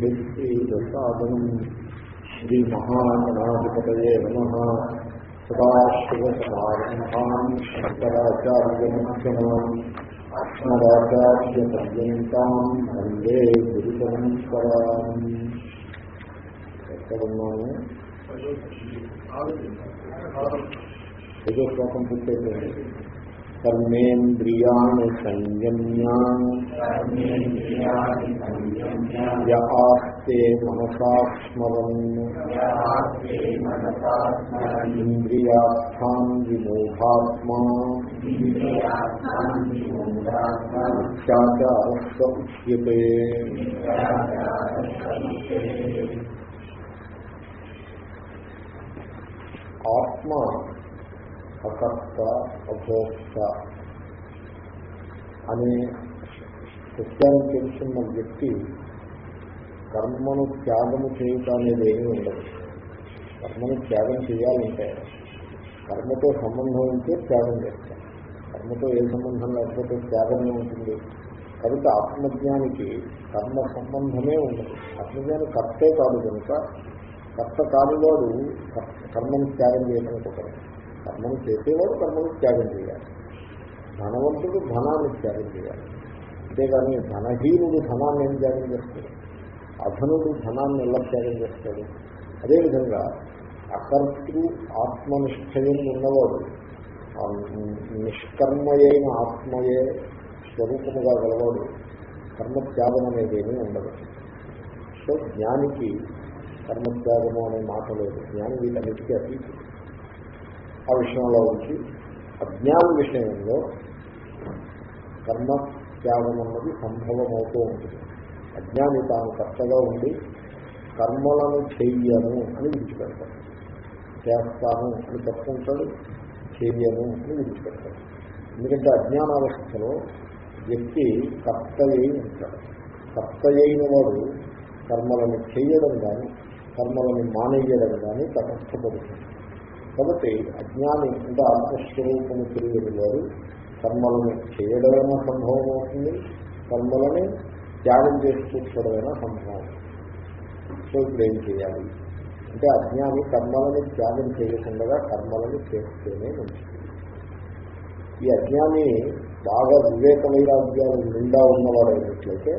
శ్రీదశాదనం శ్రీమహాగణాధిపతయే నమ. సదాశివసమారంభాన్ శంకరాచార్యముఖ్యమాన్ అస్మరాచార్యపర్యంతాం వందే గురు పరంపరాం ఎక్కడున్నాము ఏదో శ్లోకం పూర్తయిపోయింది కర్మేంద్రియాణి సంయమ్య. ఆస్తే మనసా స్మరన్ ఇంద్రియార్థాన్ విమోహాత్మా. శాచారస్య ఉచ్యతే ఆత్మ అకర్త అభోక్త అనే సత్యాన్ని తెలుసున్న వ్యక్తి కర్మను త్యాగము చేయుట అనేది ఏమీ ఉండదు. కర్మను త్యాగం చేయాలంటే కర్మతో సంబంధం ఉంటే త్యాగం చేస్తాం. కర్మతో ఏ సంబంధం లేకపోతే త్యాగమే ఉంటుంది కనుక ఆత్మజ్ఞానికి కర్మ సంబంధమే ఉండదు. ఆత్మజ్ఞాని కర్తే కాదు కనుక కర్త కానివాడు కర్మను త్యాగం చేయడం ఒకరు కర్మను చేసేవాడు కర్మను త్యాగం చేయాలి. ధనవంతుడు ధనాన్ని త్యాగం చేయాలి. అంతేగాని ధనహీనుడు ధనాన్ని ఏం త్యాగం చేస్తాడు? అధనుడు ధనాన్ని ఎలా త్యాగం చేస్తాడు? అదేవిధంగా అకర్తృ ఆత్మనిష్టయం ఉన్నవాడు నిష్కర్మయైన ఆత్మయే స్వరూపముగా గలవాడు కర్మత్యాగం అనేది ఉండదు. సో జ్ఞానికి కర్మత్యాగము అనే మాట లేదు. జ్ఞాని వీటన్నిటికీ అతీతుడు. ఆ విషయంలో ఉంచి అజ్ఞాన విషయంలో కర్మ త్యాగం అన్నది సంభవం అవుతూ ఉంటుంది. అజ్ఞాని తాను కష్టగా ఉండి కర్మలను చెయ్యను అని విడిచిపెడతాడు. చేస్తాను అని చెప్పుకుంటాడు చెయ్యను అని విడిచిపెడతాడు. ఎందుకంటే అజ్ఞానావస్థలో వ్యక్తి కర్త అయి ఉంటాడు. కర్త అయిన వాడు కర్మలను చేయడం కానీ కర్మలను మానేయడం కానీ తటస్థపడుతుంది. కాబట్టి అజ్ఞాని అంటే ఆత్మస్వరూపము తెలియని వారు. కర్మలను చేయడమైనా సంభవం అవుతుంది. కర్మలని త్యాగం చేసి కూర్చోవడమైనా సంభవం సో ఇప్పుడు ఏం చేయాలి? అంటే అజ్ఞాని కర్మలని త్యాగం చేయకుండా కర్మలను చేస్తేనే మంచిది. ఈ అజ్ఞాని బాగా వివేక వైరాగ్యాలు నిండా ఉన్నవాడైనట్లయితే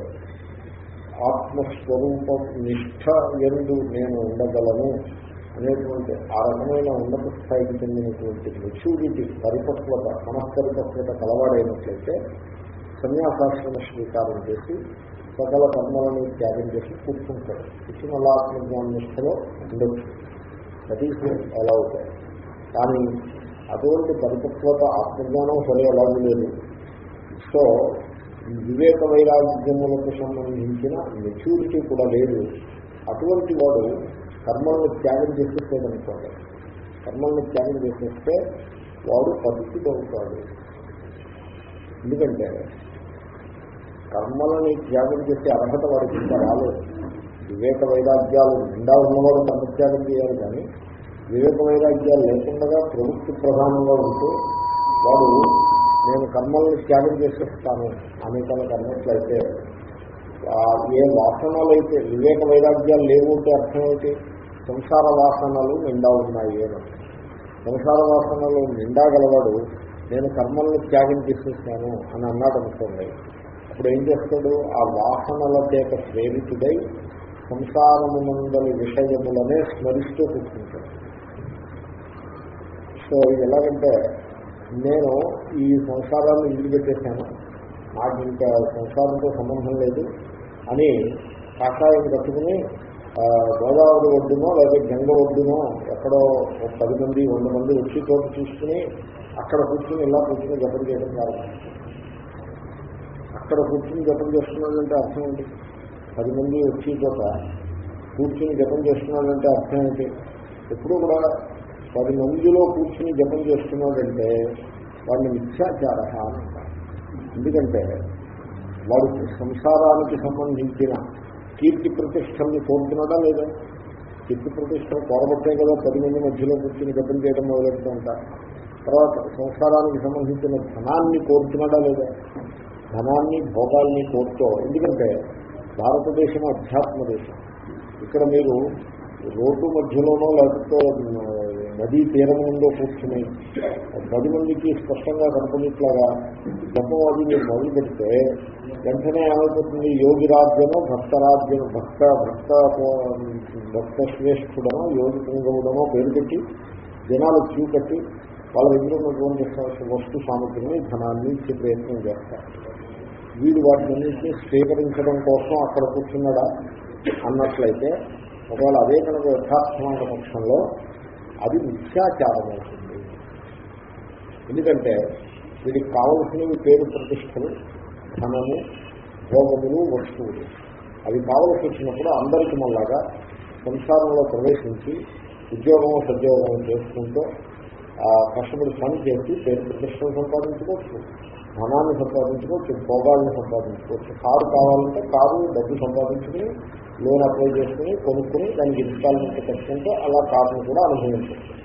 ఆత్మస్వరూపం నిష్ఠ ఎందు నేను ఉండగలను. అనేటువంటి ఆ రకమైన ఉన్నత స్థాయికి చెందినటువంటి మెచ్యూరిటీ పరిపక్వత మనస్పరిపక్వత కలవాడైనట్లయితే సన్యాసాశ్రమ స్వీకారం చేసి సకల కర్మలను త్యాగం చేసి కూర్చుంటాడు కూర్చుని అలా ఆత్మజ్ఞాన ఉండొచ్చు. దట్ ఎలా అవుతాయి కానీ అటువంటి పరిపక్వత ఆత్మజ్ఞానం సరే ఎలాగూ లేదు. సో వివేక వైరాగ్యములకు సంబంధించిన మెచ్యూరిటీ కూడా లేదు. అటువంటి వాడు కర్మలను త్యాగం చేసేసేదనుకోండి కర్మలను త్యాగం చేసేస్తే వాడు పరిస్థితి అవుతాడు ఎందుకంటే కర్మలని త్యాగం చేసే అర్హత వాడికి ఇంకా రాలేదు. వివేక వైరాగ్యాలు నిండా ఉన్నవాడు కర్మత్యాగం చేయాలి కానీ వివేక వైరాగ్యాలు లేకుండా ప్రవృత్తి ప్రధానంగా ఉంటూ వాడు నేను కర్మల్ని త్యాగం చేసేస్తాను. అని కనుక అన్నట్లయితే ఏ వాసనలు అయితే వివేక వైరాగ్యాలు లేవు అంటే అర్థం ఏంటి సంసార వాసనలు నిండా ఉన్నాయి ఏమంటే సంసార వాసనలు నిండా గలవాడు నేను కర్మలను త్యాగం చేసేస్తాను అని అన్నాడు అనుకోండి. అప్పుడు ఏం చేస్తాడు? ఆ వాసనల చేత ప్రేరితుడై సంసారమునందలి విషయములనే స్మరిస్తూ కూర్చుంటాడు. సో ఇది ఎలాగంటే నేను ఈ సంసారాన్ని విడిచిపెట్టేశాను. నాకు ఇంకా సంసారంతో సంబంధం లేదు. అని కాషాయం కట్టుకుని గోదావరి ఒడ్డునో లేదా గంగ ఒడ్డునో ఎక్కడో ఒక పది మంది వంద మంది వచ్చి చోటు చూసుకుని అక్కడ కూర్చుని ఇలా కూర్చుని జపం చేయడం ప్రారంభించారు. అక్కడ కూర్చుని జపం చేస్తున్నాడంటే అర్థం ఏంటి? పది మంది వచ్చి చోట కూర్చుని జపం చేస్తున్నాడంటే అర్థం ఏంటి? ఎప్పుడు కూడా పది మందిలో కూర్చుని జపం చేస్తున్నాడంటే వాడిని మిథ్యాచార అంటారు. ఎందుకంటే వాడు సంసారానికి సంబంధించిన కీర్తి ప్రతిష్టల్ని కోరుతున్నాడా లేదా? కీర్తి ప్రతిష్టలు కోరబట్టే కదా పది మంది మధ్యలో కూర్చుని జపం చేయడం మొదలెడుతూ ఉంటారు తర్వాత సంసారానికి సంబంధించిన ధనాన్ని కోరుతున్నాడా లేదా? ధనాన్ని భోగాల్ని కోరుతూ. ఎందుకంటే భారతదేశం అధ్యాత్మ దేశం ఇక్కడ మీరు రోడ్డు మధ్యలోనో లేకపోతే నదీ తీరం ముందో కూర్చుని పది మందికి స్పష్టంగా కనపడిట్లాగా జపం అది మీరు మొదలు పెడితే వెంటనే ఏమైపోతుంది? యోగి రాజ్యము భక్త రాజ్యం భక్త భక్త భక్త శ్రేష్ఠుడనో యోగి పుంగవుడనో పేరు పెట్టి జనాలు క్యూ కట్టి వాళ్ళ దగ్గర ఉన్నటువంటి వస్తు సామగ్రిని ధనాన్ని ఇచ్చే ప్రయత్నం చేస్తారు. వీడు వాటిని స్వీకరించడం కోసం అక్కడ కూర్చున్నాడా? అన్నట్లయితే ఒకవేళ అదే కనుక యథార్థమైన పక్షంలో అది మిథ్యాచారం అవుతుంది ఎందుకంటే వీడికి కావలసినవి పేరు ప్రతిష్టలు ధనము భోగములు వస్తువులు. అవి కావలసి వచ్చినప్పుడు అందరికి మళ్ళాగా సంసారంలో ప్రవేశించి ఉద్యోగం సద్యోగం చేసుకుంటూ కష్టపడి పని చేసి పేరు ప్రతిష్టలు సంపాదించుకోవచ్చు. ధనాన్ని సంపాదించుకోవచ్చు భోగాలను సంపాదించుకోవచ్చు. కారు కావాలంటే కారు డబ్బు సంపాదించుకుని లోన్ అప్లై చేసుకుని కొనుక్కుని దానికి ఇన్స్టాల్మెంట్ కట్టుకుంటే అలా కారును కూడా అనుభవించవచ్చు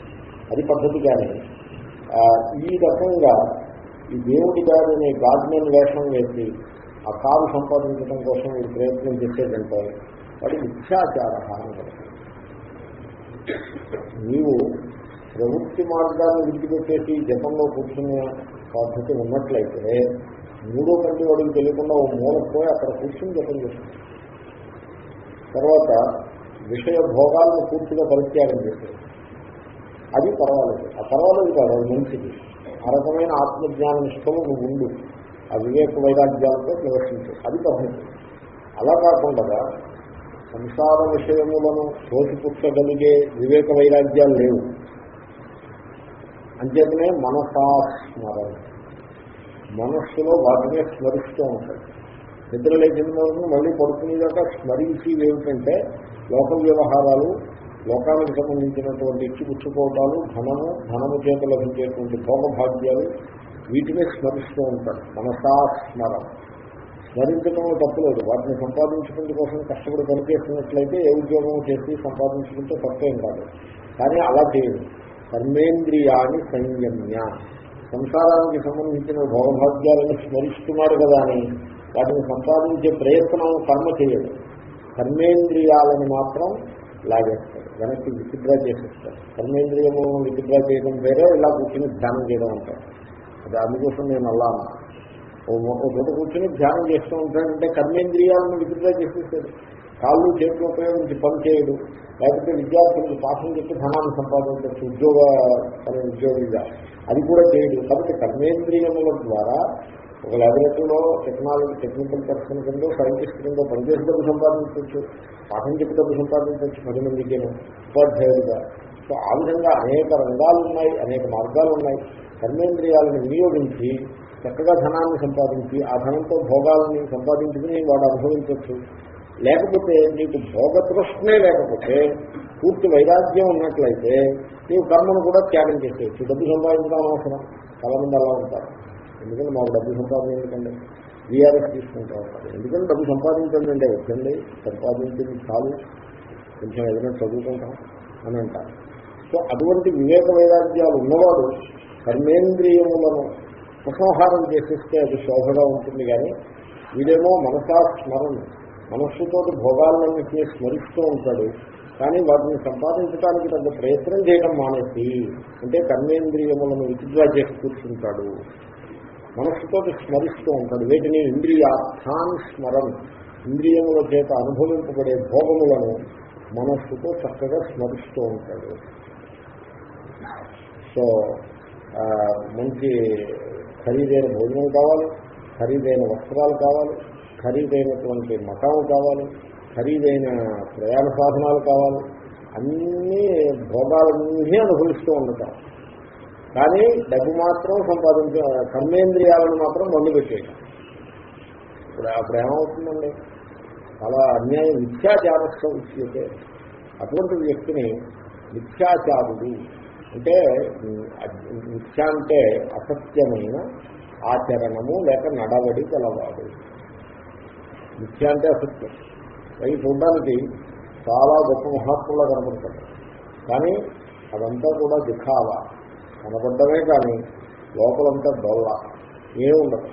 అది పద్ధతి కానీ ఈ రకంగా ఈ దేవుడి గారిని గార్డెన్ వేషం వేసి ఆ కారు సంపాదించడం కోసం మీరు ప్రయత్నం చేసేదంటే వాడి మిథ్యాచార నీవు ప్రవృత్తి మార్గాన్ని విడిచిపెట్టేసి జపంలో కూర్చునే పద్ధతి ఉన్నట్లయితే మూడో కంటి వాడికి తెలియకుండా ఓ మూలపోయి అక్కడ కూర్చుని జపం చేస్తుంది. తర్వాత విషయ భోగాలను పూర్తిగా పరిత్యాగం చేసేది అది పర్వాలేదు. ఆ పర్వాలేదు కాదు అది మంచిది. ఆ రకమైన ఆత్మజ్ఞాన నిష్టము నువ్వు ఉండు. ఆ వివేక వైరాగ్యాలతో ప్రదర్శించు అది పర్వాలేదు. అలా కాకుండా సంసార విషయములను తోసిపుచ్చగలిగే వివేక వైరాగ్యాలు లేవు. అంచేతనే మనసాస్మరణ మనస్సులో వాటినే స్మరిస్తూ ఉంటాయి. నిద్ర లేచిన మళ్ళీ పడుకునేదాకా స్మరించేవి ఏమిటంటే లోక వ్యవహారాలు లోకానికి సంబంధించినటువంటి ఇచ్చిపుచ్చుకోవడాలు ధనము ధనము చేత లభించేటువంటి భోగభాగ్యాలు వీటినే స్మరిస్తూ ఉంటాడు మనసాస్మరణ స్మరించడం తప్పలేదు. వాటిని సంపాదించుకుంటే కోసం కష్టపడి పనిచేస్తున్నట్లయితే ఏ ఉద్యోగం చేసి సంపాదించుకుంటే తప్పేం కాదు. కానీ అలా చేయదు కర్మేంద్రియాన్ని సంయమ్య. సంసారానికి సంబంధించిన భోగభాగ్యాలను స్మరిస్తున్నారు కదా అని వాటిని సంపాదించే ప్రయత్నం కర్మ చేయడం కర్మేంద్రియాలను మాత్రం లాగేస్తాడు వెనక్కి విత్డ్రా చేసేస్తాడు కర్మేంద్రియము విత్డ్రా చేయడం వేరే ఇలా కూర్చుని ధ్యానం చేయడం అంటారు. అది అందుకోసం నేను అలా ఒక చోట కూర్చుని ధ్యానం చేస్తూ ఉంటాడంటే కర్మేంద్రియాలను విత్డ్రా చేసేస్తాడు కాళ్ళు చేతులు ఉపయోగించి పని చేయడు. లేకపోతే విద్యార్థులకు పాఠం చెప్పి ధనాన్ని సంపాదించవచ్చు ఉద్యోగ పని ఉద్యోగిగా. అది కూడా చేయడు. కాబట్టి కర్మేంద్రియముల ద్వారా ఒక లాబొరేటరీలో టెక్నాలజీ టెక్నికల్ పర్సన్ కింద సైంటిస్ట్ కింద పనిచేసి డబ్బు సంపాదించవచ్చు పాఠం చెప్పి డబ్బు సంపాదించవచ్చు పది మందికి ఉపాధ్యాయులుగా. సో ఆ విధంగా అనేక రంగాలు ఉన్నాయి అనేక మార్గాలు ఉన్నాయి. కర్మేంద్రియాలను వినియోగించి చక్కగా ధనాన్ని సంపాదించి ఆ ధనంతో భోగాలని సంపాదించుకుని వాడు అనుభవించవచ్చు లేకపోతే నీకు భోగతృష్ణే లేకపోతే పూర్తి వైరాగ్యం ఉన్నట్లయితే నీవు కర్మను కూడా త్యాగం చేసేయచ్చు. డబ్బు సంపాదించడం అవసరం చాలా మంది అలా ఉంటారు. ఎందుకంటే మాకు డబ్బు సంపాదన ఎందుకండి వీఆర్ఎస్ తీసుకుంటా. ఉంటారు ఎందుకంటే డబ్బు సంపాదించండి అంటే వచ్చండి సంపాదించింది చాలు. కొంచెం ఏదైనా చదువుకుంటాం అని అంటారు. సో అటువంటి వివేక వైరాగ్యాలు ఉన్నవాడు కర్మేంద్రియములను ఉపసంహారం చేసేస్తే అది శోభగా ఉంటుంది కానీ వీడేమో మనసా స్మరణ మనస్సుతో భోగాలన్నింటినీ స్మరిస్తూ ఉంటాడు. కానీ వాటిని సంపాదించడానికి తగ్గ ప్రయత్నం చేయడం మానేసి అంటే కర్మేంద్రియములను విత్డ్రా చేసి కూర్చుంటాడు. మనస్సుతో స్మరిస్తూ ఉంటాడు. వీటిని ఇంద్రియార్థాన్ స్మరణ ఇంద్రియముల చేత అనుభవింపబడే భోగములను మనస్సుతో చక్కగా స్మరిస్తూ ఉంటాడు. సో మంచి ఖరీదైన భోజనం కావాలి ఖరీదైన వస్త్రాలు కావాలి ఖరీదైనటువంటి మఠం కావాలి ఖరీదైన ప్రయాణ సాధనాలు కావాలి. అన్నీ భోగాలన్నీ అనుభవిస్తూ ఉండటం. కానీ డబ్బు మాత్రం సంపాదించ కర్మేంద్రియాలను మాత్రం మందు పెట్టేయడం ఇప్పుడు అప్పుడు ఏమవుతుందండి చాలా అన్యాయం మిథ్యాచారస్థ ఉచ్యతే అటువంటి వ్యక్తిని మిథ్యాచారుడు అంటే మిథ్య అంటే అసత్యమైన ఆచరణము లేక నడవడి గలవాడు. మిథ్య అంటే అసత్యం. అవి చూడడానికి చాలా గొప్ప మహాత్ములా కనపడతాడు. కానీ అదంతా కూడా దిఖావా. కనపడ్డమే కానీ లోపలంతా డొల్ల. ఏమీ ఉండదు.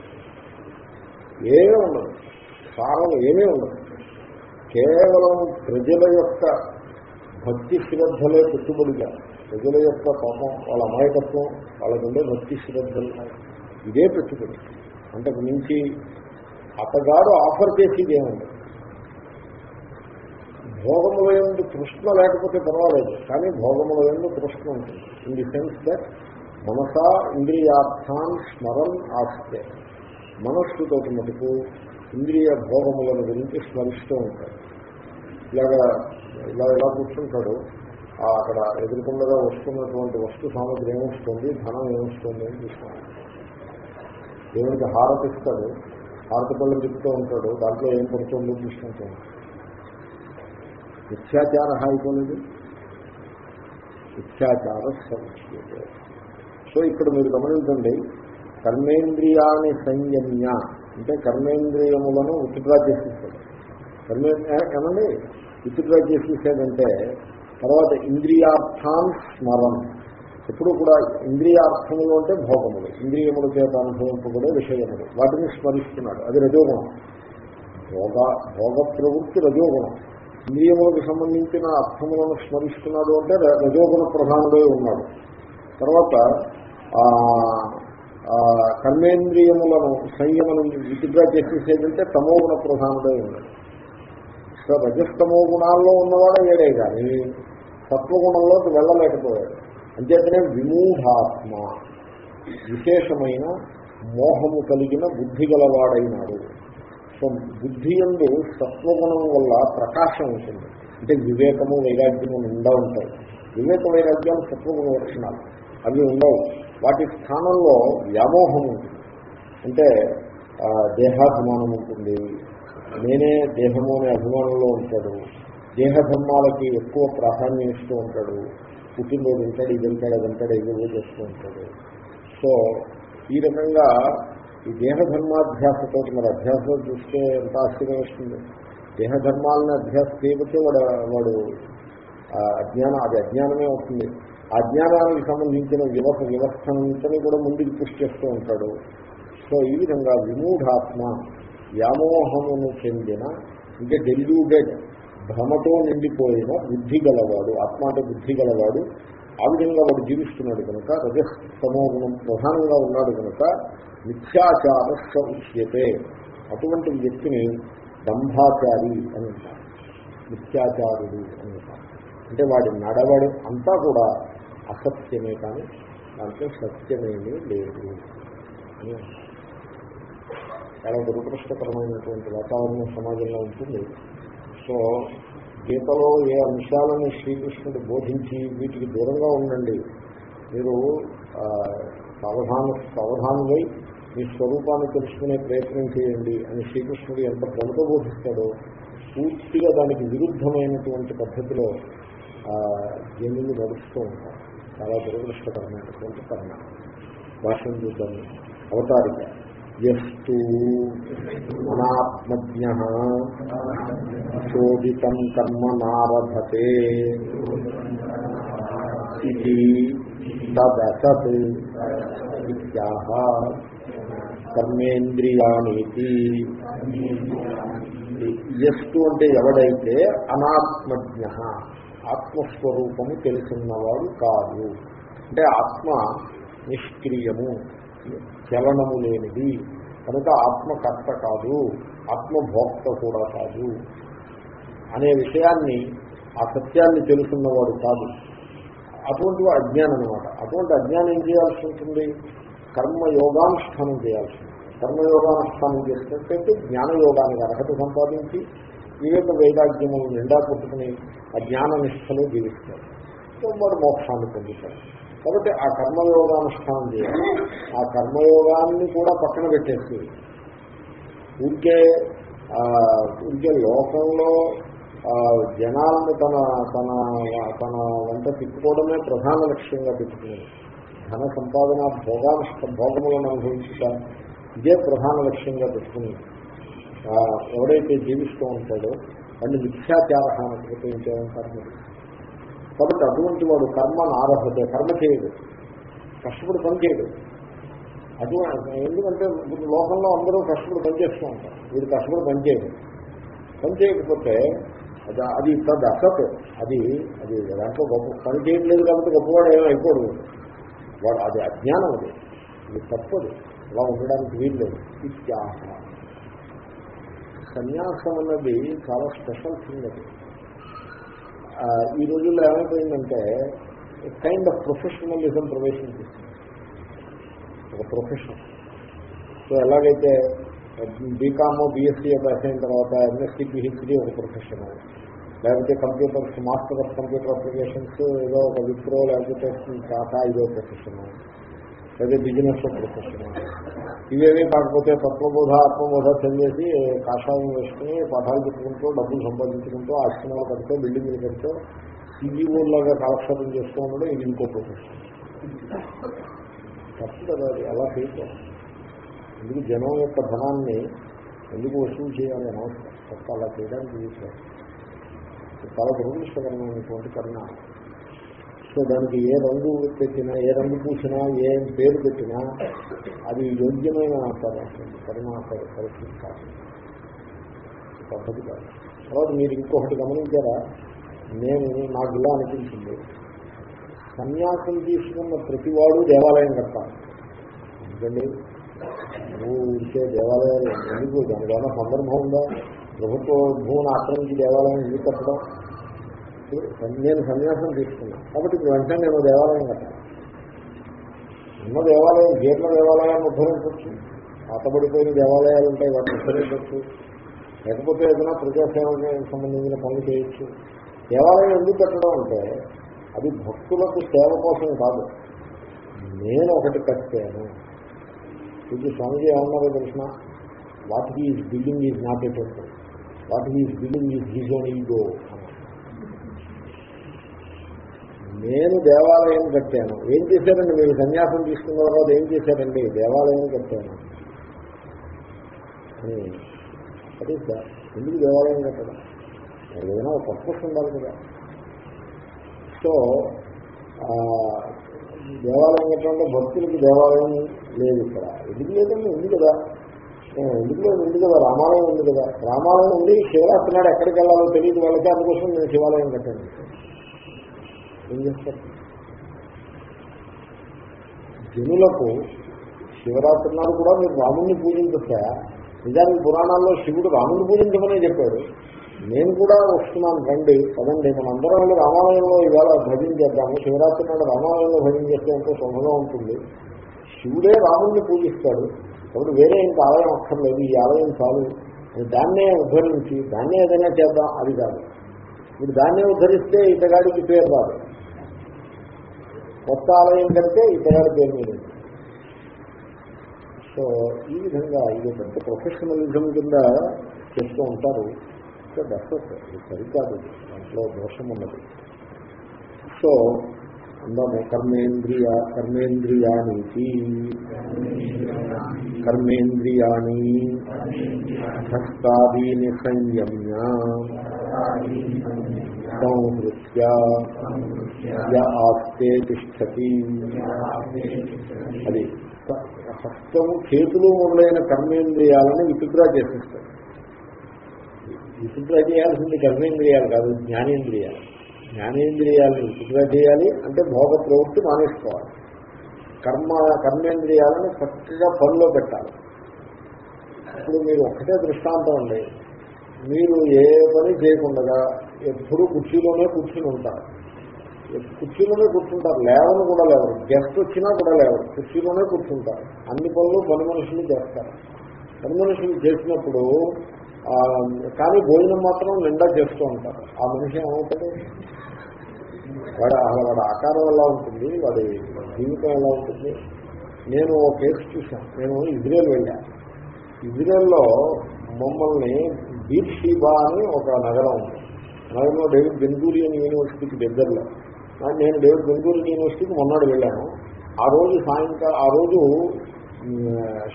ఏమీ ఉండదు. సారం ఏమీ ఉండదు. కేవలం ప్రజల యొక్క భక్తి శ్రద్ధలే పెట్టుబడిగా. ప్రజల యొక్క పాపం వాళ్ళ అమాయకత్వం వాళ్ళకు ఉండే భక్తి శ్రద్ధలు. ఇదే పెట్టుబడి. అంతకు మించి అతగాడు ఆఫర్ చేసేది ఏముంది భోగముల ఎందు కృష్ణ లేకపోతే పర్వాలేదు కానీ భోగముల ఎందు కృష్ణ ఉంటుంది. ఇన్ ది సెన్స్ దట్ మనసా ఇంద్రియార్థాన్ స్మరన్ ఆస్తే. మనస్సుతో మటుకు ఇంద్రియ భోగములను గురించి స్మరిస్తూ ఉంటాడు ఇలాగా ఇలా ఇలా కూర్చుంటాడు. అక్కడ ఎదుర్కొండగా వస్తున్నటువంటి వస్తు సామగ్రి ఏమొస్తుంది? ధనం ఏమొస్తుంది అని చూస్తాడు. దేవునికి హారతిస్తాడు. హారతి పళ్ళు చెప్తూ ఉంటాడు. దాంట్లో ఏం పడుతుందో చూసుకుంటూ ఉంటాడు. మిథ్యాచార అయిపోలేదు మిథ్యాచార సంస్కృతి. సో ఇక్కడ మీరు గమనించండి కర్మేంద్రియాన్ని సంయమ్య అంటే కర్మేంద్రియములను విత్డ్రా చేసేస్తాడు కర్మే ఏమండి? విత్డ్రా చేసేసాడంటే తర్వాత ఇంద్రియార్థాన్ స్మరణ ఎప్పుడు కూడా ఇంద్రియార్థములు అంటే భోగములు. ఇంద్రియముల చేత అనుభవింపబడే విషయములు. వాటిని స్మరిస్తున్నాడు. అది రజోగుణం. భోగ భోగ ప్రవృత్తి రజోగుణం. ఇంద్రియములకు సంబంధించిన అర్థములను స్మరిస్తున్నాడు అంటే రజోగుణ ప్రధానుడే ఉన్నాడు. తర్వాత కర్మేంద్రియములను సంయమనం విధిగా చేసేసేదంటే తమోగుణ ప్రధానుడే ఉన్నాడు. సో రజస్తమో గుణాల్లో ఉన్నవాడే ఏడే కానీ సత్వగుణంలోకి వెళ్ళలేకపోయాడు. అంచేతనే విమూఢాత్మ విశేషమైన మోహము కలిగిన బుద్ధి గలవాడైనాడు. సో బుద్ధి ఎందు సత్వగుణం వల్ల ప్రకాశం ఉంటుంది. అంటే వివేకము వైరాగ్యము నిండా ఉంటాయి. వివేక వైరాగ్యాలు సత్వగుణ లక్షణాలు అవి ఉండవు. వాటి స్థానంలో వ్యామోహం ఉంటుంది. అంటే దేహాభిమానం ఉంటుంది. నేనే దేహము అనే అభిమానంలో ఉంటాడు. దేహధర్మాలకి ఎక్కువ ప్రాధాన్యం ఇస్తూ ఉంటాడు. పుట్టినరోజు ఉంటాడు ఇది ఉంటాడు అది ఉంటాడు ఇది చేస్తూ ఉంటాడు. సో ఈ రకంగా ఈ దేహధర్మాధ్యాసతో మరి అభ్యాసం చూస్తే ఎంత ఆశ్చర్యం వస్తుంది దేహధర్మాలను అభ్యాసం చేయబట్టే వాడు వాడు అజ్ఞానం అది అజ్ఞానమే అవుతుంది. ఆ అజ్ఞానానికి సంబంధించిన వ్యవస్థ వ్యవస్థనంతని కూడా ముందుకు పుష్ చేస్తూ ఉంటాడు. సో ఈ విధంగా విమూఢాత్మ వ్యామోహమును చెందిన అంటే డెల్యూడెడ్ భ్రమతో నిండిపోయిన బుద్ధి గలవాడు ఆత్మ అంటే బుద్ధి గలవాడు ఆ విధంగా వాడు జీవిస్తున్నాడు కనుక రజస్తమో గుణం ప్రధానంగా ఉన్నాడు కనుక మిథ్యాచారస్వ ఉచ్యతే. అటువంటి వ్యక్తిని దంభాచారి అని అంటారు. మిథ్యాచారుడు అని అంటారు. అంటే వాడి నడవడి అంతా కూడా అసత్యమే కానీ దాంట్లో సత్యమేమీ లేదు అని చాలా దురదృష్టకరమైనటువంటి వాతావరణం సమాజంలో ఉంటుంది. సో గీతలో ఏ అంశాలను శ్రీకృష్ణుడు బోధించి వీటికి దూరంగా ఉండండి. మీరు సావధాన సావధానులై మీ స్వరూపాన్ని తెలుసుకునే ప్రయత్నం చేయండి అని శ్రీకృష్ణుడు ఎంత ప్రేమతో బోధిస్తాడో పూర్తిగా దానికి విరుద్ధమైనటువంటి పద్ధతిలో జనులు నడుస్తూ ఉంటారు. చాలా దురదృష్టకరమైనటువంటి పరిణామం. భాషను చూద్దాం. అవతారిక. ఎస్తు అనాత్మజ్ఞ శోధితం కర్మ నారభతే ఇది తదసత్ ఇత్యాహ కర్మేంద్రియాణీతి. ఎస్తు అంటే ఎవడైతే అనాత్మజ్ఞ ఆత్మస్వరూపము తెలుసున్నవాడు కాదు. అంటే ఆత్మ నిష్క్రియము. చలనము లేనిది కనుక ఆత్మకర్త కాదు ఆత్మభోక్త కూడా కాదు అనే విషయాన్ని ఆ సత్యాన్ని తెలుసున్నవాడు కాదు. అటువంటి అజ్ఞానం అనమాట అటువంటి అజ్ఞానం ఏం చేయాల్సి ఉంటుంది? కర్మయోగానుష్ఠానం చేయాల్సి ఉంటుంది. కర్మయోగానుష్ఠానం చేసినట్లయితే జ్ఞానయోగానికి అర్హత సంపాదించి వివేక వైరాగ్యములు నిండా పుట్టుకుని ఆ జ్ఞాన నిష్టలో జీవిస్తారు వాడు మోక్షాన్ని పొందుతారు కాబట్టి ఆ కర్మయోగానుష్ఠానం చేయాలి. ఆ కర్మయోగాన్ని కూడా పక్కన పెట్టేసి ఊరికే ఊరికే లోకంలో జనాలను తన తన తన వంట తిప్పుకోవడమే ప్రధాన లక్ష్యంగా పెట్టుకునేది. ధన సంపాదన భోగానుష్ఠ భోగములను అనుభవించుట ఇదే ప్రధాన లక్ష్యంగా పెట్టుకుని ఎవరైతే జీవిస్తూ ఉంటాడో వాడిని మిథ్యాచార ఉపయోగించాలంటారు కాబట్టి అటువంటి వాడు కర్మ నారహతే కర్మ చేయడు. కష్టపడి పని చేయడు. అటువంటి ఎందుకంటే లోకంలో అందరూ కష్టపడి పనిచేస్తూ ఉంటారు. వీడు కష్టపడి పని చేయడు. పని చేయకపోతే అది అది తద్ అసత్. అది అది దాంట్లో గొప్ప పని చేయట్లేదు కాబట్టి గొప్పవాడు ఏమో అయిపోడు. వాడు అది అజ్ఞానం అది. ఇది తప్పదు. అలా ఉండడానికి వీల్లేదు ఇత్యాహ సన్యాసం అన్నది చాలా స్పెషల్ థింగ్ అది. ఈ రోజుల్లో ఏమైపోయిందంటే కైండ్ ఆఫ్ ప్రొఫెషనలిజం ప్రవేశించింది. ఒక ప్రొఫెషన్ సో ఎలాగైతే బీకామ్ బీఎస్సీ పాస్ అయిన తర్వాత ఎంఎస్సీ పిహెచ్డీ ఒక ప్రొఫెషన్ లేకపోతే computers master of computer applications ఏదో ఒక విప్రో లేకపోతే టాటా ఇదో ప్రొఫెషన్ లేదా బిజినెస్ ప్రొఫెషన్ ఇవేమీ కాకపోతే తత్వబోధ ఆత్మబోధ చదివేసి కాషాయం వేసుకుని పాఠాలు చెప్పుకుంటూ డబ్బులు సంపాదించుకుంటూ ఆశ్రమాలు కడితే బిల్డింగ్లు కడితే ఈజీఓలాగా కాలక్షేపం చేస్తూ ఉండడం ఇది ఇంకో ప్రొఫెషన్ తప్పు కదా అది అలా చేయకూడదు. ఎందుకు జనం యొక్క ధనాన్ని ఎందుకు వసూలు చేయాలి అనవసరం? తప్ప అలా చేయడానికి వీలు చాలా దురదృష్టకరమైనటువంటి పరిణామం సో దానికి ఏ రంగు పెట్టినా ఏ రంగు పూసినా ఏ పేరు పెట్టినా అది యోగ్యమైన పరిణామ పరిస్థితి కాదు. పద్ధతి కాదు. తర్వాత మీరు ఇంకొకటి గమనించారా? నేను నాకు ఇలా అనిపించింది. సన్యాసం తీసుకున్న ప్రతివాడు దేవాలయం కట్టాలి. ఎందుకండి? ఊరికే దేవాలయాలు ఎందుకు? దానివల్ల సందర్భం ఉందా? ప్రభుత్వ భూమిని ఆక్రమించి దేవాలయం ఎందుకు కట్టడం? నేను సన్యాసం తీసుకున్నాను కాబట్టి ఇప్పుడు వెంటనే నేను దేవాలయం కట్టాను ఉన్న దేవాలయం జీర్ణ దేవాలయాన్ని ఉద్ధరించవచ్చు. పాతబడిపోయిన దేవాలయాలు ఉంటాయి వాటిని ఉద్ధరించవచ్చు. లేకపోతే ఏదైనా ప్రజాసేవకి సంబంధించిన పనులు చేయొచ్చు. దేవాలయం ఎందుకు కట్టడం అంటే అది భక్తులకు సేవ కోసం కాదు. నేను ఒకటి కట్టాను. ఇది స్వామిజీ ఏమన్నారో తెలిసిన? What he's building is not a temple. What he's building is his own ego. నేను దేవాలయం కట్టాను. ఏం చేశారండి మీరు? సన్యాసం తీసుకున్న తర్వాత ఏం చేశారండి? దేవాలయం కట్టాను. అదే సార్ ఎందుకు దేవాలయం కట్టడం? ఏదైనా ఒక పర్పస్ ఉండాలి కదా. సో దేవాలయం కట్టడంలో భక్తులకి దేవాలయం లేదు ఇక్కడ. ఎందుకు లేదండి? ఉంది కదా. ఎందుకు లేదు? ఉంది కదా. రామాలయం ఉంది కదా. రామాలయం ఉంది. శివరాత్రి నాడు ఎక్కడికి వెళ్ళాలో తెలియదు. వాళ్ళకి అందుకోసం నేను శివాలయం కట్టాను. ఏం చేస్తారు? జనులకు శివరాత్రి నాడు కూడా మీరు రాముడిని పూజించా నిజానికి పురాణాల్లో శివుడు రాముడిని పూజించమనే చెప్పాడు. నేను కూడా వస్తున్నాను రండి పదండి. మనందరం వెళ్ళి రామాలయంలో ఇవాళ భజన చేద్దాము. శివరాత్రి నాడు రామాలయంలో భజన చేస్తే ఎంతో శుభంగా ఉంటుంది. శివుడే రాముడిని పూజిస్తాడు. కాబట్టి వేరే ఇంకా ఆలయం అక్కర్లేదు. ఈ ఆలయం చాలు. దాన్నే ఉద్ధరించి దాన్నే ఏదైనా చేద్దాం. అది కాదు. ఇప్పుడు దాన్నే ఉద్ధరిస్తే ఇతగాడికి పేరు రాదు. కొత్త ఆలయం కంటే ఇతగాడి పేరు మీద? సో ఈ విధంగా ఇది పెద్ద ప్రొఫెషనలిజం కింద చేస్తూ ఉంటారు. సో దర్శనం ఇది సరికాదు. దాంట్లో దోషం ఉన్నది సో అందము కర్మేంద్రియ కర్మేంద్రియానికి కర్మేంద్రియాణి హస్తాదీని సంయమ్య సంహృత్య ఆస్తే తిష్టతి. అది హస్తము చేతులు మొదలైన కర్మేంద్రియాలను విత్డ్రా చేసేస్తాయి. విత్డ్రా చేయాల్సింది కర్మేంద్రియాలు కాదు జ్ఞానేంద్రియాలు. జ్ఞానేంద్రియాలను విత్డ్రా చేయాలి అంటే భోగ ప్రవృత్తి మానేసుకోవాలి. కర్మ కర్మేంద్రియాలను చక్కగా పనిలో పెట్టాలి. ఇప్పుడు మీరు ఒక్కటే దృష్టాంతం అండి. మీరు ఏ పని చేయకుండా ఎప్పుడు కుర్చీలోనే కూర్చుని ఉంటారు. కుర్చీలోనే కూర్చుంటారు. లేవని కూడా లేవరు. గెస్ట్ వచ్చినా కూడా లేవరు. కుర్చీలోనే కూర్చుంటారు. అన్ని పనులు పని మనుషులు చేస్తారు. పని మనుషులు చేసినప్పుడు కానీ భోజనం మాత్రం నిండా చేస్తూ ఉంటారు. ఆ మనిషి ఏమవుతుంది వాడు వాడి ఆకారం ఎలా ఉంటుంది? వాడి జీవితం ఎలా ఉంటుంది? నేను ఒక కేసు చూశాను. నేను ఇజ్రాయల్ వెళ్ళాను ఇజ్రాయెల్లో మమ్మల్ని బీర్షీబా అని ఒక నగరం ఉంది. నగరంలో డేవిడ్ బెంగూరియన్ యూనివర్సిటీకి దగ్గరలో. నేను డేవిడ్ బెంగూరియన్ యూనివర్సిటీకి మొన్నడు వెళ్ళాను. ఆ రోజు సాయంకాలం ఆ రోజు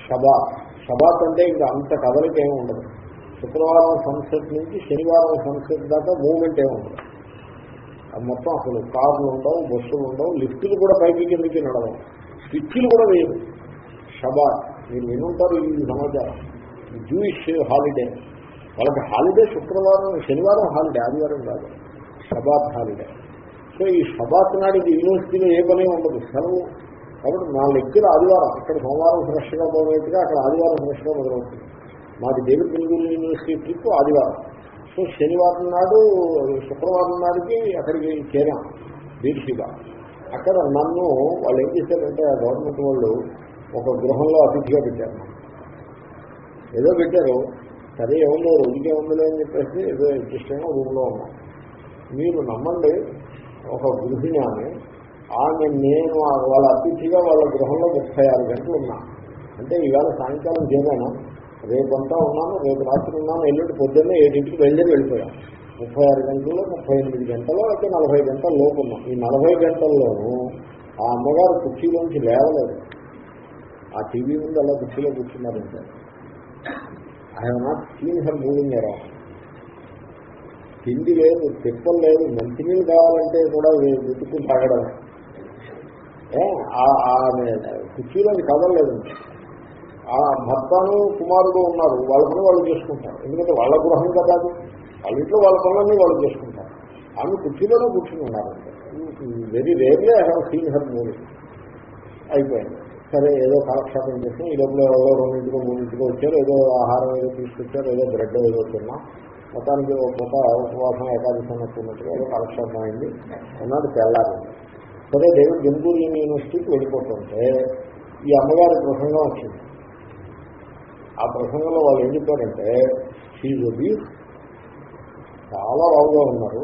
షబా. షబాత్ అంటే ఇంకా అంత కదలిక ఏమి ఉండదు. శుక్రవారం సన్సెట్ నుంచి శనివారం సన్సెట్ దాకా మూమెంట్ ఏమి ఉండదు. మొత్తం అసలు కార్లు ఉండవు బస్సులు ఉండవు లిఫ్టులు కూడా పైకి కిందకి నడవవు. స్విచ్లు కూడా వేయరు షబా మీరు వినుంటారు ఈ సమాచారం. జూయిష్ హాలిడే వాళ్ళకి హాలిడే శుక్రవారం శనివారం హాలిడే ఆదివారం కాదు. షబాత్ హాలిడే సో ఈ షబాత్ నాడు యూనివర్సిటీలో ఏ పని ఉండదు. సెలవు. కాబట్టి నా లెక్కలు ఆదివారం ఇక్కడ సోమవారం ఫ్రెష్గా మొదలవుతుంది అక్కడ ఆదివారం ఫ్రెష్గా మొదలవుతుంది. మాది డేవిడ్ బెంగళూరు యూనివర్సిటీ ట్రిప్ ఆదివారం. సో శనివారం నాడు శుక్రవారం నాడుకి అక్కడికి చేరాం దీక్షగా అక్కడ నన్ను వాళ్ళు ఏం చేశారంటే ఆ గవర్నమెంట్ వాళ్ళు ఒక గృహంలో అతిథిగా పెట్టారు. ఏదో పెట్టారు. సరే ఏముందో రోజుకే ఉందిలే అని చెప్పేసి ఏదో ఇష్టంగా రూమ్లో ఉన్నాం. మీరు నమ్మండి ఒక గృహిణి ఆమె ఆమె నేను వాళ్ళ అతిథిగా వాళ్ళ గృహంలో ముప్పై ఆరు గంటలు ఉన్నా. అంటే ఈవేళ సాయంకాలం చేరాను? రేపంతా ఉన్నాను రేపు రాత్రి ఉన్నాను ఎల్లుండి పొద్దున్నే ఏడింటికి బయలుదేరి వెళ్ళిపోయాను. ముప్పై ఆరు గంటల్లో ముప్పై ఎనిమిది గంటల్లో అయితే నలభై గంటల లోపు ఉన్నాం. ఈ నలభై గంటల్లోనూ ఆ అమ్మగారు కుర్చీలోంచి లేవలేదు. ఆ టీవీ ముందు అలా కుర్చీలో కూర్చున్నారంటే I have not seen her moving around తిండి లేదు తిప్పలు లేదు మంచినీళ్ళు కావాలంటే కూడా వెతుక్కుని తాగడం. ఏ, ఆ- ఆమె కుర్చీలోని కదలలేదు ఆ భర్తను కుమారుడు ఉన్నారు వాళ్ళ పని వాళ్ళు చేసుకుంటారు. ఎందుకంటే వాళ్ళ గృహం కదా అది. వాళ్ళ ఇంట్లో వాళ్ళ పనులన్నీ వాళ్ళు చేసుకుంటారు. ఆమె కుర్చీలోనే కూర్చుని ఉన్నారు. Very rarely I have seen her movie అయిపోయింది. సరే ఏదో కాలక్షేపం చేసాం ఈ లోపల ఏదో రెండింటికో మూడింటికో వచ్చారు ఏదో ఆహారం ఏదో తీసుకొచ్చారు ఏదో బ్రెడ్ ఏదో తిన్నాం. మొత్తానికి ఒక పూట ఉపవాసం ఏకాదశి అన్నట్టున్నట్టుగా ఏదో కాలక్షేపం అయింది. అన్నాడు తెల్లారండి సరే డేవిడ్ బెంగూరు యూనివర్సిటీకి వెళ్ళిపోతుంటే ఈ అమ్మగారి ప్రసంగం వచ్చింది. ఆ ప్రసంగంలో వాళ్ళు ఏం చెప్పారంటే షీజ్ వీక్ చాలా బాగుగా ఉన్నారు.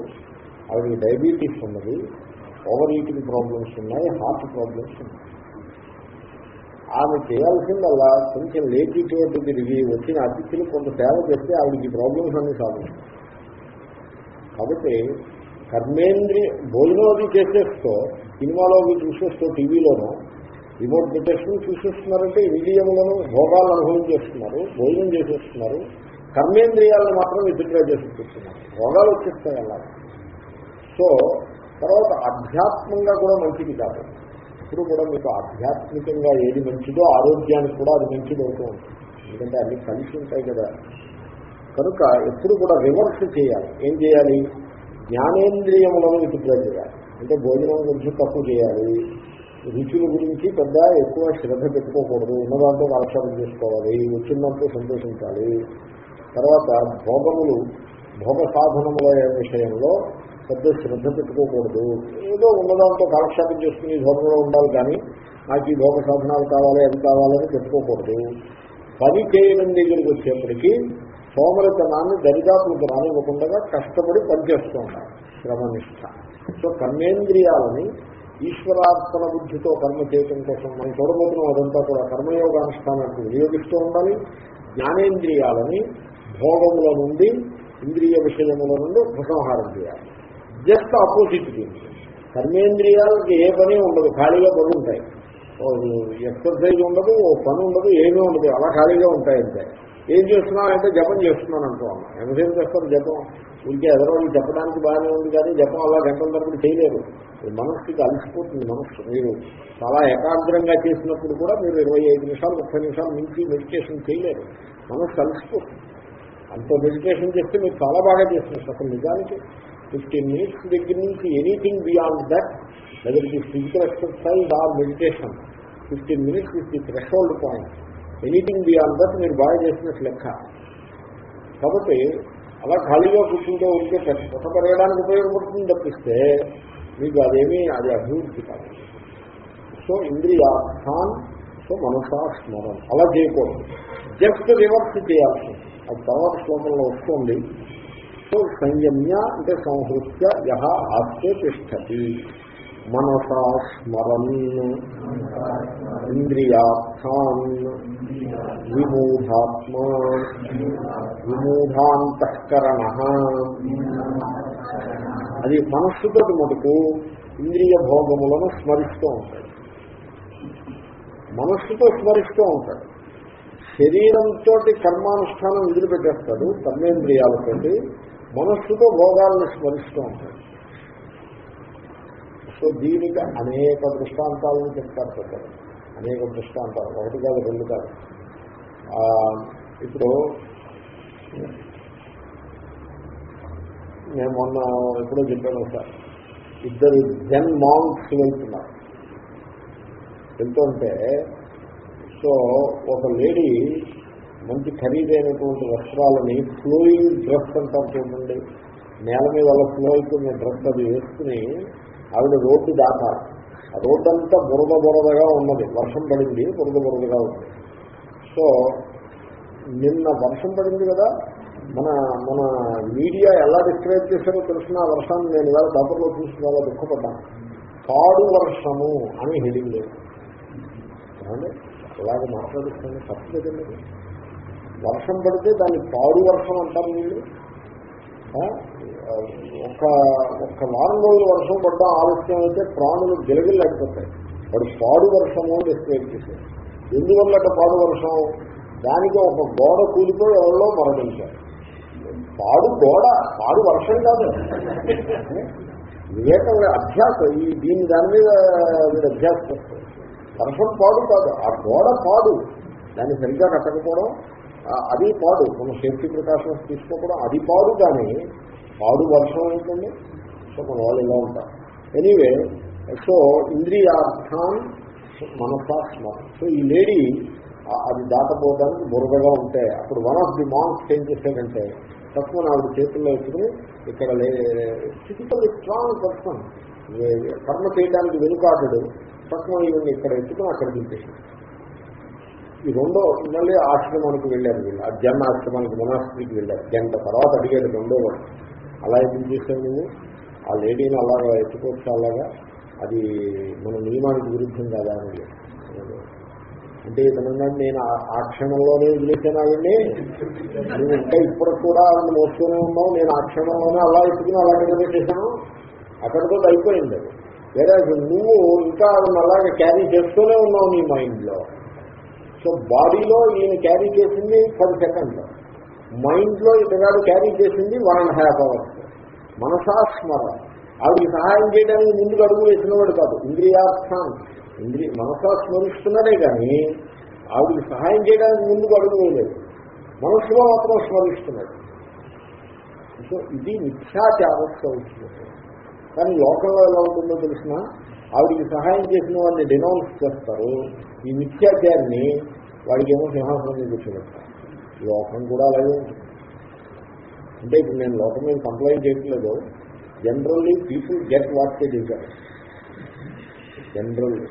ఆవిడకి డయాబెటీస్ ఉన్నది. ఓవర్ ఈటింగ్ ప్రాబ్లమ్స్ ఉన్నాయి. హార్ట్ ప్రాబ్లమ్స్ ఉన్నాయి. ఆమె చేయాల్సిందల్లా కొంచెం లేచిటువంటి తిరిగి వచ్చిన అతిథులు కొంత సేవ చేస్తే ఆవిడకి ప్రాబ్లమ్స్ అన్ని సాల్వ్ కాబట్టి కర్మేంద్రియ భోజనం అది చేసేస్తూ సినిమాలో చూసేస్తూ టీవీలోనూ రిమోట్ పెట్టేసుకుని చూసేస్తున్నారంటే ఇంద్రియములను భోగాలు అనుభవించేస్తున్నారు భోజనం చేసేస్తున్నారు కర్మేంద్రియాలను మాత్రం విత్డ్రా చేసి చూస్తున్నారు భోగాలు వచ్చేస్తాయి అలా. సో తర్వాత ఆధ్యాత్మంగా కూడా మంచిది కాదు. ఇప్పుడు కూడా మీకు ఆధ్యాత్మికంగా ఏది మంచిదో ఆరోగ్యానికి కూడా అది మంచిది అవుతూ ఉంటుంది. ఎందుకంటే అన్ని కలిసి ఉంటాయి కదా. కనుక ఎప్పుడు కూడా రివర్స్ చేయాలి. ఏం చేయాలి? జ్ఞానేంద్రియములను విత్డ్రా చేయాలి. అంటే భోజనం గురించి తప్పు చేయాలి. రుచుల గురించి పెద్ద ఎక్కువ శ్రద్ధ పెట్టుకోకూడదు. ఉన్నదాంతో కాలక్షేపం చేసుకోవాలి. వచ్చిందంతో సంతోషించాలి. తర్వాత భోగములు భోగ సాధనముల విషయంలో పెద్ద శ్రద్ధ పెట్టుకోకూడదు. ఏదో ఉన్నదాంతో కాలక్షేపం చేసుకుని ధోరణిలో ఉండాలి కానీ నాకు ఈ భోగ సాధనాలు కావాలి అవి కావాలని పెట్టుకోకూడదు. పని చేయడం దగ్గరికి వచ్చేప్పటికీ సోమరితనాన్ని దరిదాపులకు రానివ్వకుండా కష్టపడి పనిచేస్తూ ఉండాలి. శ్రమనిష్ట. సో కర్మేంద్రియాలని ఈశ్వరార్పణ బుద్ధితో కర్మ చేయటం కోసం మనం చూడబోతున్నాం అదంతా కూడా కర్మయోగానుష్ఠానాన్ని వినియోగిస్తూ ఉండాలి. జ్ఞానేంద్రియాలని భోగముల నుండి ఇంద్రియ విషయముల నుండి ఉపసంహారం చేయాలి. జస్ట్ ఆపోజిట్ దీనికి కర్మేంద్రియాలకి ఏ పని ఉండదు ఖాళీగా పని ఉంటాయి. ఎక్సర్సైజ్ ఉండదు ఓ పని ఉండదు ఏమీ ఉండదు అలా ఖాళీగా ఉంటాయి అంతే ఏం చేస్తున్నావంటే జపం చేస్తున్నాను అంటూ ఉన్నాం ఎంతసేపు చేస్తారు జపం? ఇంకే ఎదరోళ్ళు చెప్పడానికి బాగానే ఉంది కానీ జపం అలా గంటల తరపుడు చేయలేరు. మనస్సుకి అలసిపోతుంది మనస్సు. మీరు చాలా ఏకాగ్రంగా చేసినప్పుడు కూడా మీరు ఇరవై ఐదు నిమిషాలు ముప్పై నిమిషాలు మించి మెడిటేషన్ చేయలేరు. మనస్సు అలసిపోతుంది. అంత మెడిటేషన్ చేస్తే మీరు చాలా బాగా చేస్తున్నారు. అసలు నిజానికి ఫిఫ్టీన్ మినిట్స్ దగ్గర నుంచి anything beyond that whether it physical exercise or meditation fifteen minutes is the threshold point anything beyond that మీరు బాగా చేసినట్టు లెక్క. కాబట్టి అలా ఖాళీగా కూర్చుంటే ఉంటే కొత్త పెరగడానికి ఉపయోగపడుతుంది తప్పిస్తే మీకు అదేమీ అది అభివృద్ధి కాదు. సో ఇంద్రియార్థాన్ సో మనసా స్మరణ. అలా చేయకూడదు. జస్ట్ రివర్స్ చేయాల్సి. అది తర్వాత శ్లోకంలో వస్తుంది. సో సంయమ్య అంటే సంహృత్య యహ ఆస్తే తిష్టతి. మనసా స్మరన్ ఇంద్రియార్థాన్ విమూఢాత్మ విమూఢాంతఃకరణ అది మనస్సుతో మటుకు ఇంద్రియ భోగములను స్మరిస్తూ ఉంటాడు మనస్సుతో స్మరిస్తూ ఉంటాడు శరీరంతో కర్మానుష్ఠానం వదిలిపెట్టేస్తాడు కర్మేంద్రియాలతోటి మనస్సుతో భోగాలను స్మరిస్తూ ఉంటాడు. సో దీనికి అనేక దృష్టాంతాలను చెప్తారు పెద్దలు అనేక దృష్టాంతాలు. ఒకటి కాదు రెండు కాదు. ఇప్పుడు నేను మొన్న ఎప్పుడో చెప్పాను సార్ ఇద్దరు జన్ మాంగ్స్ వెళ్తున్నారు. వెళ్తుంటే సో ఒక లేడీ మంచి ఖరీదైనటువంటి వస్త్రాలని ఫ్లోయింగ్ డ్రెస్ అంటారు చూడండి. నేల మీద అలా ఫ్లో అయిపోయిన డ్రెస్ అది వేసుకుని ఆవిడ రోడ్డు దాకా. రోడ్ రోడ్డు అంతా బురద బురదగా ఉన్నది. వర్షం పడింది బురద బురదగా ఉంది సో నిన్న వర్షం పడింది కదా మన మన మీడియా ఎలా డిస్క్రైబ్ చేశారో తెలిసిన వర్షాన్ని నేను ఇవాళ పేపర్లో చూసి చాలా దుఃఖపడ్డాను. పాడు వర్షము అని హెడింగ్ లేదు. అలాగే మాట్లాడుతుంది తప్పు కదండి వర్షం పడితే దాన్ని పాడు వర్షం అంటారు వీళ్ళు. ఒక ఒక్క వారం రోజులు వర్షం పడ్డా ఆలస్యం అయితే ప్రాణులు గిలగిల్లాడిపోతాయి. వాడు పాడు వర్షము అని ఎక్స్ప్లెయిన్ చేశారు ఎందువల్ల పాడు వర్షం? దానికి ఒక గోడ కూలిపోయి ఎవరిలో మరణించారు. పాడు గోడ పాడు వర్షం కాదు. వివేకం అభ్యాసం ఈ దీని దాని మీద మీరు అభ్యాసం వర్షం పాడు కాదు ఆ గోడ పాడు. దాన్ని సరిగ్గా కట్టకపోవడం అది పాడు. మనం సేఫ్టీ ప్రికాషన్స్ తీసుకోవడం అది పాడు కానీ పాడు వర్షం ఏంటండి? సో మన వాళ్ళు ఇలా ఉంటారు. ఎనీవే సో ఇంద్రియార్థాన్ మనసా స్మరణ సో ఈ లేడీ అది దాటపోవడానికి బురదగా ఉంటే అప్పుడు వన్ ఆఫ్ ది మాన్స్ ఏం చేశాడంటే తక్కువ ఆవిడ చేతుల్లో ఎత్తుకుని ఇక్కడ ఫిజికల్ స్ట్రాంగ్ పర్సన్ కర్మ చేయడానికి వెనుకాడడు తక్కువ ఈవెన్ ఇక్కడ ఎత్తుకుని అక్కడ దింపేశాడు. ఈ రెండో మళ్ళీ ఆశ్రమానికి వెళ్ళారు వీళ్ళు. ఆ జన్ ఆశ్రమానికి మొనాస్ట్రీకి వెళ్ళారు. గంట తర్వాత అడిగాడు రెండో వాడు. అలా ఎందుకు చేశావు నువ్వు? ఆ లేడీని అలాగా ఎత్తుకోవచ్చు అలాగా? అది మన నియమానికి విరుద్ధం కాదా అని అంటే ఇతనన్నాడు నేను ఆ- క్షణంలోనే వదిలేసాను ఆవిడ్ని. నువ్వు ఇంకా ఇప్పుడు కూడా ఆవిడ మోస్తూనే ఉన్నావు. నేను ఆ క్షణంలోనే అలా ఎత్తుకుని అలాగే చేశాను అక్కడితో అయిపోయింది అది. వేరే నువ్వు ఇంకా ఆవిడని అలాగే క్యారీ చేస్తూనే ఉన్నావు నీ మైండ్లో సో బాడీలో ఈయన క్యారీ చేసింది పది సెకండ్లు. మైండ్లో ఇతగాడు క్యారీ చేసింది వన్ అండ్ హాఫ్ అవర్స్ మనసా స్మరణ ఆవిడకి సహాయం చేయడానికి ముందుకు అడుగు వేసినవాడు కాదు ఇంద్రియార్థం. ఇంద్రియ మనసా స్మరిస్తున్నాడే కానీ ఆవిడకి సహాయం చేయడానికి ముందుకు అడుగు వేయలేదు. మనస్సులో మాత్రం స్మరిస్తున్నాడు. సో ఇది మిథ్యాచారస్య వచ్చినట్టు కానీ లోకంలో ఎలా ఉంటుందో తెలిసిన ఆవిడికి సహాయం చేసిన వాడిని డినౌన్స్ చేస్తారు. ఈ మిథ్యాచారిని ఏమో సింహాసనం మీద కూర్చోబెడతారు లోకం కూడా అలాగే ఉంటుంది. అంటే ఇప్పుడు నేను లోకం మీద కంప్లైంట్ చేయట్లేదు. Generally people get what they desire generally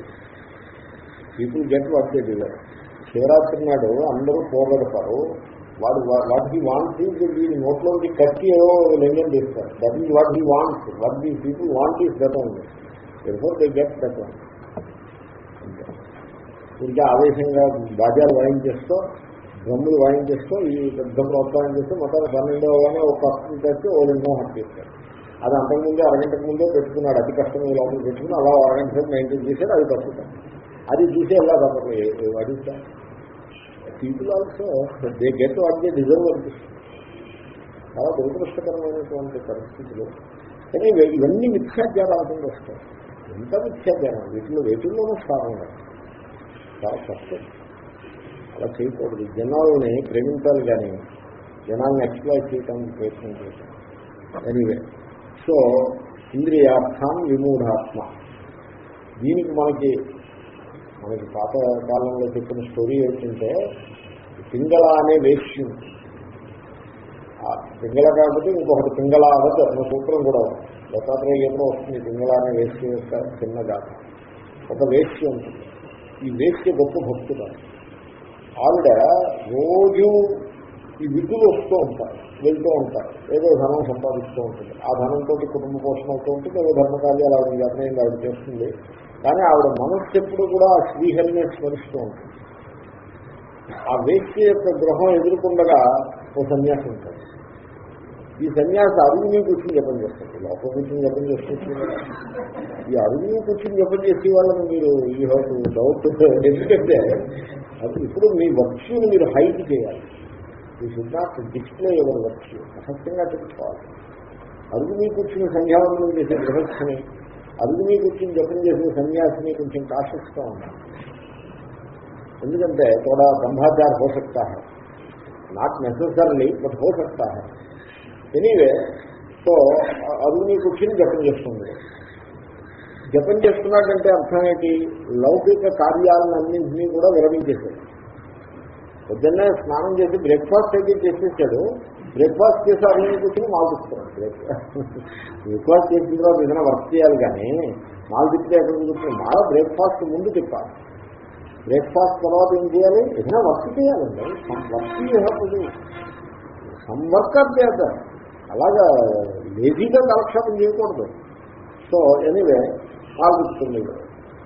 people get what they desire Shivaratri నాడు అందరూ పోగొడతారు వాడు వాట్ హీ వాంట్స్ వీడి నోట్లోకి కట్టి ఏదో లింగం తీస్తారు. That is what he wants what the people want is that only before they get that own ఇంకా ఆవేశంగా బాజాలు వాయించేస్తూ డ్రమ్ములు వాయించేస్తూ ఈ పెద్ద ప్రోత్సాహం చేస్తూ మొత్తం పన్నెండవగానే ఒక కష్టం చేస్తే ఓ లింగం హత్య చేస్తారు అది అంతకుముందే అరగంటకు ముందే పెట్టుకున్నాడు. అతి కష్టం లోపల పెట్టుకుని అలా అరగంట సేపు మెయింటైన్ చేశాడు అది తప్పుతాం అది చూసే ఎలా తప్పదు అడుగుతా పీపుల్ ఆల్సో దే గెట్ అడిగే డిజర్వ్ అనిపిస్తుంది. చాలా దురదృష్టకరమైనటువంటి పరిస్థితులు. కానీ ఇవన్నీ మిథ్యాజ్ఞానాల వస్తాయి. ఎంత మిథ్యాజ్ఞానం వీటిలో వేటిల్లోనూ స్థానం చాలా కష్టం అలా చేయకూడదు. జనాలని ప్రేమించాలి కానీ జనాలను ఎక్స్ప్లాయిట్ చేయడానికి ప్రయత్నం చేయాలి ఎనీవే సో ఇంద్రియార్థం విమూఢాత్మ. దీనికి మనకి మనకి పాత కాలంలో చెప్పిన స్టోరీ ఏంటంటే పింగళ అనే వేష్యం. పింగళ కాకపోతే ఇంకొకటి పింగళ అవద్దు అన్న సూత్రం కూడా ఉంది. దత్తాత్రేయ గీతంలో వస్తుంది పింగళ అనే వేష్య యొక్క చిన్నగా ఒక వేష్య ఉంటుంది. ఈ వేష్య గొప్ప భక్తురాలు ఆవిడ రోజు ఈ విధులు వస్తూ ఉంటారు వెళ్తూ ఉంటారు ఏదో ధనం సంపాదిస్తూ ఉంటుంది. ఆ ధనంతో కుటుంబ పోషణ అవుతూ ఉంటుంది ఏదో ధర్మకార్యాలు ఆవిడ నిర్ణయం ఆవిడ చేస్తుంది. కానీ ఆవిడ మనస్సు ఎప్పుడు కూడా ఆ శ్రీహరిని స్మరిస్తూ ఉంటుంది. ఆ వేస్య యొక్క గృహం ఎదుర్కొండగా ఓ సన్యాసి ఉంటాడు. ఈ సన్యాసి అరువుని కూర్చుని జపం చేస్తుంది లోపం కూర్చుని జపం చేసుకుంటున్నారు ఈ అరువుని కూర్చుని జపం చేసే వాళ్ళని మీరు ఈ హోటల్ డౌట్ ఎందుకంటే అది ఇప్పుడు మీ వర్క్యూని మీరు హైట్ చేయాలి ఈ సిద్ధార్థ డిస్ప్లే ఎవరి వర్క్యూ రహస్యంగా తెలుసుకోవాలి అరుగుని కూర్చుని సంధ్యావందనం చేసే గృహస్థని అరుగుని కూర్చుని జపం చేసిన సన్యాసిని కొంచెం కాషస్గా ఉన్నాను ఎందుకంటే తోడా బ్రహ్మాచార హోసక్త నాట్ నెసెసర్లీ బట్ హోసక్త ఎనీవే సో అది నీకు ఫిల్ జపం చేస్తుంది. జపం చేస్తున్నాడంటే అర్థం లౌకిక కార్యాలను అన్నింటినీ కూడా విరమించేశాడు. పొద్దున్నే స్నానం చేసి బ్రేక్ఫాస్ట్ అయితే చేసేసాడు. బ్రేక్ఫాస్ట్ చేసి అన్ని కూర్చొని తిప్పుతున్నాడు. బ్రేక్ఫాస్ట్ చేసిన తర్వాత ఏదైనా వర్క్ చేయాలి కానీ మాల్ తిప్పితే ఎక్కడ కూర్చొని మాల బ్రేక్ఫాస్ట్ ముందు చెప్పాలి బ్రేక్ఫాస్ట్ తర్వాత ఏం చేయాలి? ఏదైనా వర్క్ చేయాలండి. వర్క్ సమ్ వర్క్ అర్థం అలాగా లేజీగా కాలక్షేపం చేయకూడదు. సో ఎనీవే ఆగుతుంది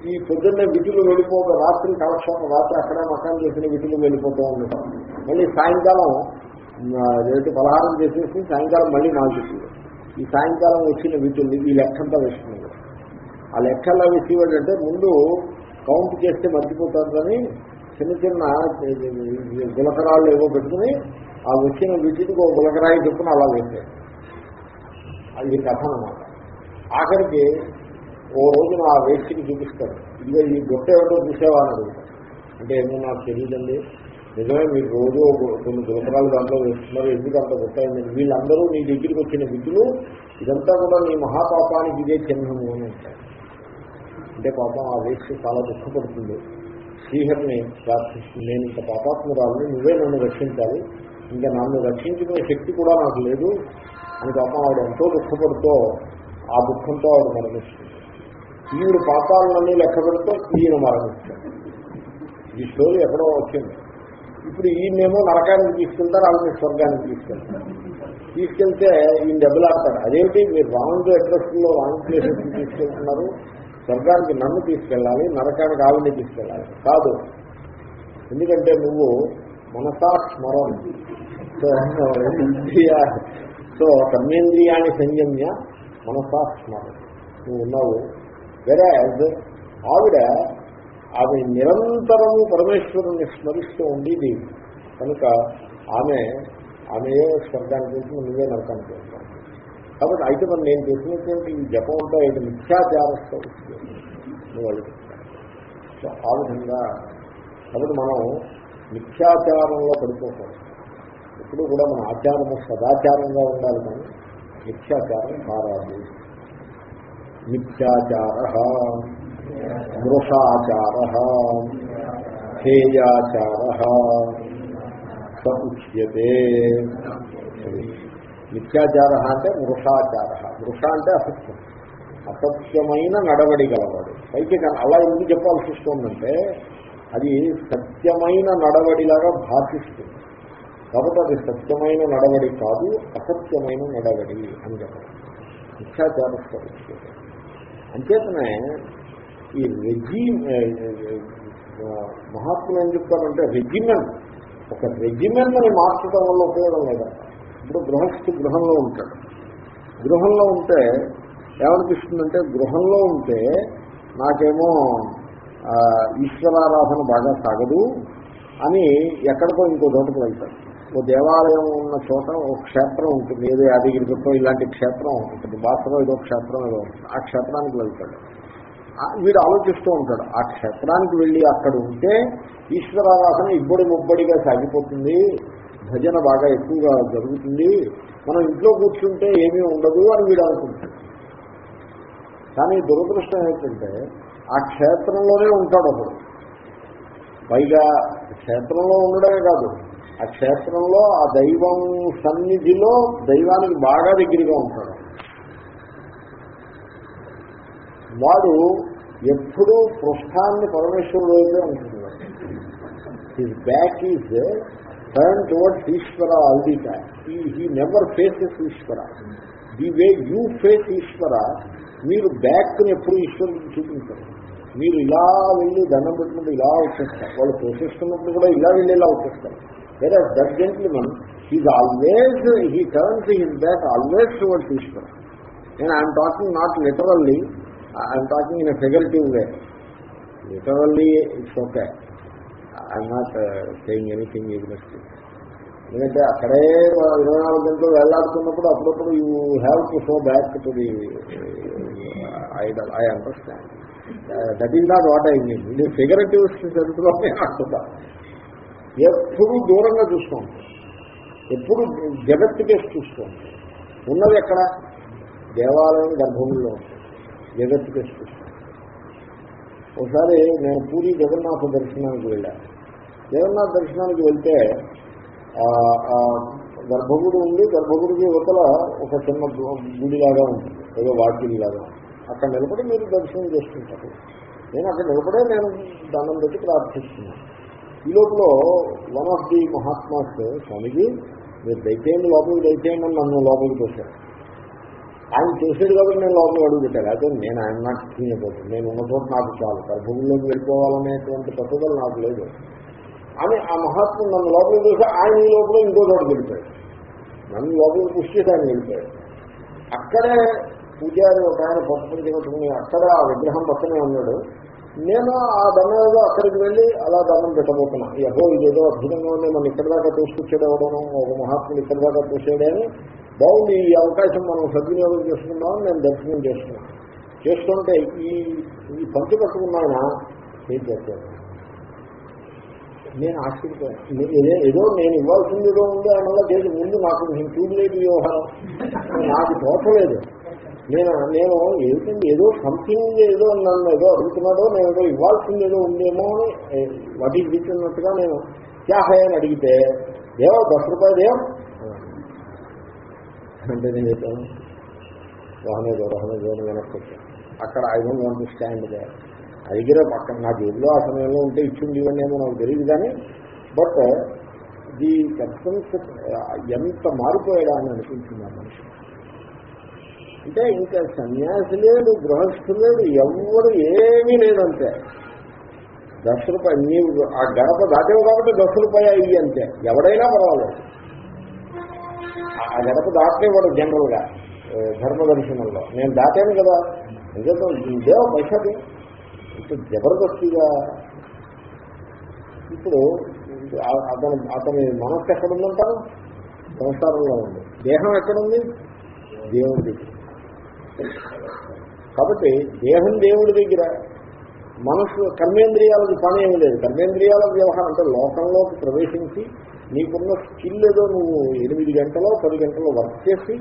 ఈ పొద్దున్నే విధులు వెళ్ళిపోక రాత్రి కాలక్షేపం రాత్రి అక్కడే మకాన్ చేసిన విధులు వెళ్ళిపోతూ ఉండటం మళ్ళీ సాయంకాలం రేటు పలహారం చేసేసి సాయంకాలం మళ్ళీ నాలుగు ఈ సాయంకాలం వచ్చిన విధులు ఈ లెక్కంతా వేసుకున్నాడు ఆ లెక్కల్లో వేసేవాడంటే ముందు కౌంట్ చేస్తే మర్చిపోతారని చిన్న చిన్న గులకరాళ్ళు ఏవో పెట్టుకుని ఆ వచ్చిన విద్యుత్కు ఒక గులకరాయి చెప్పున అలా వేసాడు అది కథ అనమాట ఆఖరికి ఓ రోజున ఆ వేస్ట్కి చూపిస్తాడు ఇదిగో ఈ గొట్టె ఏమిటో అని అడుగుతాడు అంటే ఏమో నాకు తెలియదండి. నిజమే మీరు రోజు కొన్ని గులకరాలు దాంట్లో వేస్తున్నారు. ఎందుకు అంత గొట్టయింది వీళ్ళందరూ నీ దగ్గరికి వచ్చిన విధులు ఇదంతా కూడా నీ మహాపాపానికి ఇదే చిహ్నము అని అంటే పాపం ఆ వ్యక్తి చాలా దుఃఖపడుతుంది. శ్రీహరిని ప్రార్థిస్తుంది నేను ఇంత పాపాత్మురాలని నువ్వే నన్ను రక్షించాలి. ఇంకా నన్ను రక్షించుకునే శక్తి కూడా నాకు లేదు. అని పాపం ఆవిడ ఎంతో దుఃఖపడుతూ ఆ దుఃఖంతో ఆవిడ మరణిస్తుంది ఈవిడ పాపాలన్నీ లెక్క పెడుతూ ఈయన మరణిస్తాడు ఈ స్టోరీ ఎక్కడో వచ్చింది. ఇప్పుడు ఈయనేమో నరకానికి తీసుకెళ్తారు వాళ్ళని స్వర్గానికి తీసుకెళ్తారు. తీసుకెళ్తే ఈయన దెబ్బలాడతాడు. అదేంటి మీరు రాముడు అడ్రస్లో రాంగ్ ప్లేసెస్ తీసుకెళ్తున్నారు. స్వర్గానికి నన్ను తీసుకెళ్ళాలి నరకానికి ఆవిడని తీసుకెళ్ళాలి. కాదు. ఎందుకంటే నువ్వు మనసా స్మరం. సో ఇంద్రియ. సో కర్మేంద్రియాన్ని సంయమ్య మనసా స్మరణ నువ్వు ఉన్నావు. వేరే ఆవిడ ఆమె నిరంతరము పరమేశ్వరుని స్మరిస్తూ ఉండేది. కనుక ఆమె ఆమెయే స్వర్గానికి చేసిన నువ్వే నరకానికి చేస్తాను కాబట్టి అయితే మరి నేను చేసినటువంటి ఈ జపం అంతా ఇది మిథ్యాచారస్తో నువ్వు సో ఆ విధంగా. కాబట్టి మనం మిథ్యాచారంలో పడిపోకూడదు ఎప్పుడు కూడా మన ఆచారము సదాచారంగా ఉండాలి కానీ మిథ్యాచారం మారాలి మిథ్యాచార మృషాచార హేయాచార స ఉచ్యతే మిథ్యాచార అంటే మృషాచార. మృష అంటే అసత్యం. అసత్యమైన నడవడి గలవాడు. పైకి అలా ఎందుకు చెప్పాల్సి వస్తుందంటే అది సత్యమైన నడవడిలాగా భాషిస్తుంది. కాబట్టి అది సత్యమైన నడవడి కాదు అసత్యమైన నడవడి అని చెప్పడం. మిథ్యాచార అంచేతనే ఈ రెజిమ్ మహాత్ములు ఏం చెప్తారంటే రెజిమెంట్ ఒక రెజిమెంట్ని మార్చడం వల్ల ఉపయోగం లేదా? ఇప్పుడు గృహస్థు గృహంలో ఉంటాడు. గృహంలో ఉంటే ఏమనిపిస్తుందంటే గృహంలో ఉంటే నాకేమో ఈశ్వరారాధన బాగా సాగదు అని ఎక్కడికో ఇంకో చోటకు వెళ్తాడు ఓ దేవాలయం ఉన్న చోట ఒక క్షేత్రం ఉంటుంది. ఏదో యాదగిరితో ఇలాంటి క్షేత్రం ఉంటుంది. బాసలో ఏదో క్షేత్రం ఏదో ఉంటుంది. ఆ క్షేత్రానికి వెళ్తాడు. వీడు ఆలోచిస్తూ ఉంటాడు ఆ క్షేత్రానికి వెళ్ళి అక్కడ ఉంటే ఈశ్వరారాధన ఇబ్బడి ముబ్బడిగా సాగిపోతుంది. భజన బాగా ఎక్కువగా జరుగుతుంది. మనం ఇంట్లో కూర్చుంటే ఏమీ ఉండదు అని వీడు అనుకుంటాడు. కానీ దురదృష్టం ఏంటంటే ఆ క్షేత్రంలోనే ఉంటాడు అప్పుడు పైగా క్షేత్రంలో ఉండడమే కాదు ఆ క్షేత్రంలో ఆ దైవం సన్నిధిలో దైవానికి బాగా దగ్గరగా ఉంటాడు. వాడు ఎప్పుడూ పృష్ఠాన్ని పరమేశ్వరుడు అయితే ఉంటున్నాడు his back is turn towards Eshwara all the time he never faces Eshwara. The way you face ఈశ్వర మీరు బ్యాక్ని ఎప్పుడు ఈశ్వరుడు చూపించారు. మీరు ఇలా వెళ్ళి దండం పెట్టినప్పుడు ఇలా వచ్చేస్తారు. వాళ్ళు పోషిస్తున్నప్పుడు కూడా ఇలా వెళ్ళి ఇలా వచ్చేస్తారు. లేదా that gentleman he's always he turns his back always towards Ishwara నేను I'm talking not literally I'm talking in a figurative way literally it's okay I'm not saying anything against ఎందుకంటే అక్కడే ఇరవై నాలుగు గంటలు వెళ్ళాడుతున్నప్పుడు అప్పుడప్పుడు you have to show back to the idol I understand that is not what I mean ఇది figurative చదువులోనే అంటున్నా ఎప్పుడు దూరంగా చూస్తూ ఎప్పుడు జగత్తుకేసి చూస్తూ ఉంటాం ఉన్నది ఎక్కడ? దేవాలయం గర్భంలో ఉంటుంది జగత్తుకి ఒకసారి నేను పూరి జగన్నాథ దర్శనానికి వెళ్ళాను జగన్నాథ దర్శనానికి వెళ్తే గర్భగుడి ఉంది. గర్భగుడికి యువతల ఒక చిన్న గుడిలాగా ఉంటుంది ఏదో వాకిలి లాగా అక్కడ నిలబడి మీరు దర్శనం చేసుకుంటారు. నేను అక్కడ నిలబడే నేను దండం పెట్టి ప్రార్థిస్తున్నాను. ఈ లోపల one of the mahatmas Swamiji మీరు దయచేయండి లోపలికి దయచేయండి నన్ను లోపలికి తోశారు. ఆయన చేసేది కాబట్టి నేను లోపలికి అడుగు పెట్టాను. అయితే నేను ఆయన నాకు తినబోతుంది నేను ఉన్న చోట నాకు చాలు. గర్భగుడిలోకి వెళ్ళిపోవాలనేటువంటి పట్టుదల నాకు లేదు. అని ఆ మహాత్ముడు నన్ను లోపలికి చూసి ఆయన ఈ లోపల ఇంకో చోట వెళ్ళిపోయాడు. నన్ను లోపలికి పుష్టి ఆయన వెళ్ళిపోయాడు. అక్కడే పూజారి ఒక ఆయన పట్టుకుని అక్కడ ఆ విగ్రహం పక్కనే ఉన్నాడు. నేను ఆ దండం ఏదో అక్కడికి వెళ్ళి అలా దండం పెట్టబోతున్నా. ఎహో ఇదేదో అద్భుతంగా ఉంది. మనం ఇక్కడ దాకా తోసుకొచ్చాడు ఎవడను ఒక మహాత్ముడు ఇక్కడ దాకా చూసేయడని బాగుంది. ఈ అవకాశం మనం సద్వినియోగం చేసుకుందామని నేను దర్శనం చేసుకున్నాను చేస్తుంటే ఈ ఈ పంచు కట్టుకున్నాయన ఏం చేస్తాను నేను ఆశ్చర్యపోయాను. ఏదో- నేను ఇవ్వాల్సింది ఏదో ఉంది అన్నలా చేసి ముందు నాకు నేను చూడలేదు ఈ వ్యవహారం. నాకు తోచలేదు. నేను నేను ఏంటంటే ఏదో సంథింగ్ ఏదో నన్ను ఏదో అడుగుతున్నాడో నేను ఏదో ఇవ్వాల్సింది ఏదో ఉందేమో అని వాటి ఇచ్చినట్టుగా నేను క్యా అని అడిగితే ఏమో దశ రూపాయలు ఏం అంటే నేను చెప్పాను రహమేదో రహమేదో అని వెనక్కి వచ్చాను. అక్కడ I don't want stand they అడిగిరే పక్కన నా జేబులో ఆ సమయంలో ఉంటే ఇచ్చింది ఇవన్నేమో నాకు తెలియదు కానీ బట్ ది పర్సన్స్ ఎంత మారిపోయాడా అని అనిపించింది ఆ మనిషి. అంటే ఇంకా సన్యాసి లేడు గృహస్థు లేడు ఎవరు ఏమీ లేదంతే దశ రూపాయలు నీవు ఆ గడప దాటేవు కాబట్టి దశ రూపాయ ఇవి అంతే. ఎవడైనా పర్వాలేదు. ఆ- గడప దాటేవాడు జనరల్గా గా ధర్మ దర్శనంలో. నేను దాటాను కదా. ఎందుకంటే ఇదేవో పైసది ఇంత జబర్దస్తిగా. ఇప్పుడు అతను అతని మనస్సు ఎక్కడుందంటారు? సంసారంలో ఉంది. దేహం ఎక్కడుంది? దేవుడి దగ్గర. కాబట్టి దేహం దేవుడి దగ్గర మనసు కర్మేంద్రియాలకు పని ఏమి లేదు. కర్మేంద్రియాల వ్యవహారం అంటే లోకంలోకి ప్రవేశించి నీకున్న స్కిల్ ఏదో నువ్వు ఎనిమిది గంటలో పది గంటలో వర్క్ చేసి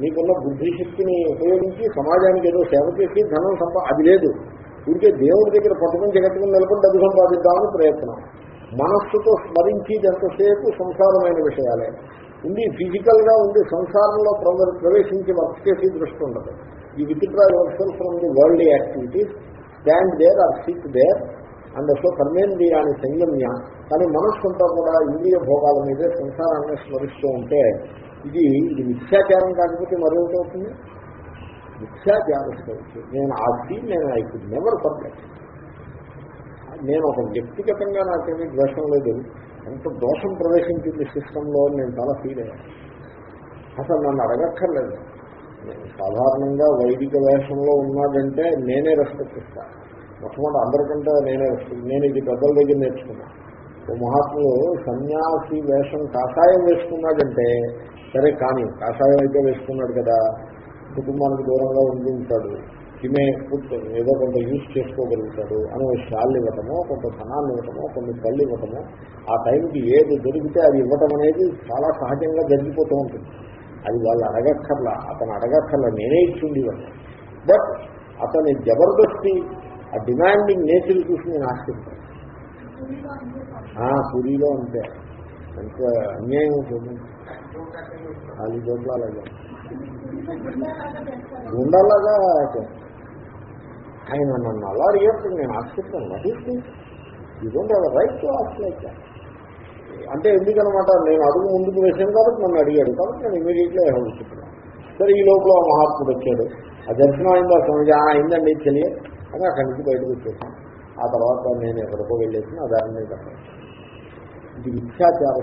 నీకున్న బుద్ధిశక్తిని ఉపయోగించి సమాజానికి ఏదో సేవ చేసి ధనం సంపా అది లేదు. ఇంకే దేవుడి దగ్గర పట్టుకుని జగత్తుకుని నిలబడి డబ్బు సంపాదిద్దామని ప్రయత్నం. మనస్సుతో స్మరించి ఎంతసేపు సంసారమైన విషయాలే. ఉంది ఫిజికల్గా ఉంది సంసారంలో ప్రవ- ప్రవేశించి వర్క్ చేసి దృష్టి ఉండదు. ఈ withdraw yourself from the world activities stand there or sit there and so కర్మేంద్రియాన్ని సంయమ్య కానీ మనస్సు అంతా కూడా ఇంద్రియ భోగాల మీదే సంసారాన్ని స్మరిస్తూ ఉంటే ఇది ఇది మిథ్యాచారం కాకపోతే మరేమిటవుతుంది మిథ్యాచారం నేను ఆ సీన్ నేను ఐ కుడ్ నెవర్ పర్ఫెక్ట్ నేను ఒక వ్యక్తిగతంగా నాకేమీ ద్వేషం లేదు. ఎంత దోషం ప్రవేశించింది సిస్టంలో నేను చాలా ఫీల్ అయ్యాను అసలు నన్ను అడగక్కర్లేదు. సాధారణంగా వైదిక వేషంలో ఉన్నాడంటే నేనే రెస్పెక్ట్ ఇస్తాను మొట్టమొదటి అందరికంటే నేనే రెస్పెక్ట్ నేను ఇది పెద్దల దగ్గర నేర్చుకున్నాను ఓ మహాత్ములు సన్యాసి వేషం కాషాయం వేసుకున్నాడంటే సరే కానీ కాషాయం అయితే వేసుకున్నాడు కదా కుటుంబానికి దూరంగా ఉండి ఉంటాడు ఈమె ఏదో కొంత యూజ్ చేసుకోగలుగుతాడు అని ఒక షాల్ ఇవ్వటమో కొంత ధనాన్ని ఇవ్వటమో కొన్ని తల్లి ఇవ్వటమో ఆ టైంకి ఏది దొరికితే అది ఇవ్వటం అనేది చాలా సహజంగా జరిగిపోతూ ఉంటుంది. అది వాళ్ళు అడగక్కర్లా. అతను అడగక్కర్లా. నేనే ఇచ్చింది బట్ అతని జబర్దస్తి ఆ డిమాండింగ్ నేచర్ చూసి నేను ఆశ్చర్యపోయాను పూరిలో అంతే. ఎంత అన్యాయం చూడండి ఖాళీ చోట్ల అలాగే. ఆయన నన్ను అలా అడిగేప్పుడు నేను ఆశ్చర్యం వాట్ ఇది రైట్ టు అంటే ఎందుకనమాట? నేను అడుగు ముందుకు వేసాను కాబట్టి నన్ను అడిగాడు. కాబట్టి నేను ఇమీడియట్లీ చెప్పాను. సరే ఈ లోపల మహాత్ముడు వచ్చాడు. ఆ దర్శనం అయిందా స్వామిజీ ఆ అయిందండి తెలియ అని అక్కడి నుంచి బయటకు వచ్చేసాను. ఆ తర్వాత నేను ఎక్కడికో వెళ్ళేసి ఆ దాని మీద ఇది మిథ్యాచార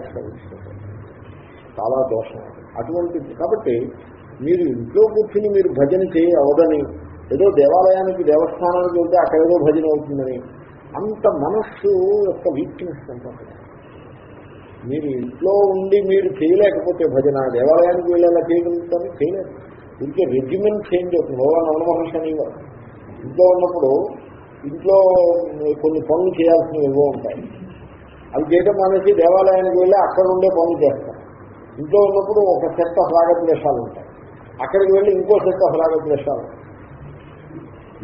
చాలా దోషం. అటువంటి కాబట్టి మీరు ఇంట్లో కూర్చుని మీరు భజన చేయి అవదని ఏదో దేవాలయానికి దేవస్థానానికి వెళ్తే అక్కడ ఏదో భజన అవుతుందని అంత మనస్సు యొక్క వీక్నెస్ అంటే మీరు ఇంట్లో ఉండి మీరు చేయలేకపోతే భజన దేవాలయానికి వెళ్ళేలా చేయగలుగుతాను చేయలేదు. ఇంకే రెజిమెంట్ చేంజ్ అవుతుంది. ఓవా నవమహర్షి అనేవారు ఇంట్లో ఉన్నప్పుడు ఇంట్లో కొన్ని పనులు చేయాల్సినవి ఏవో ఉంటాయి. అవి చేయడం మానేసి దేవాలయానికి వెళ్ళి అక్కడ ఉండే పనులు చేస్తాం ఇంట్లో ఉన్నప్పుడు ఒక సెట్ ఆఫ్ రాగద్వేషాలు ఉంటాయి. అక్కడికి వెళ్ళి ఇంకో సెట్ ఆఫ్ రాగద్వేషాలు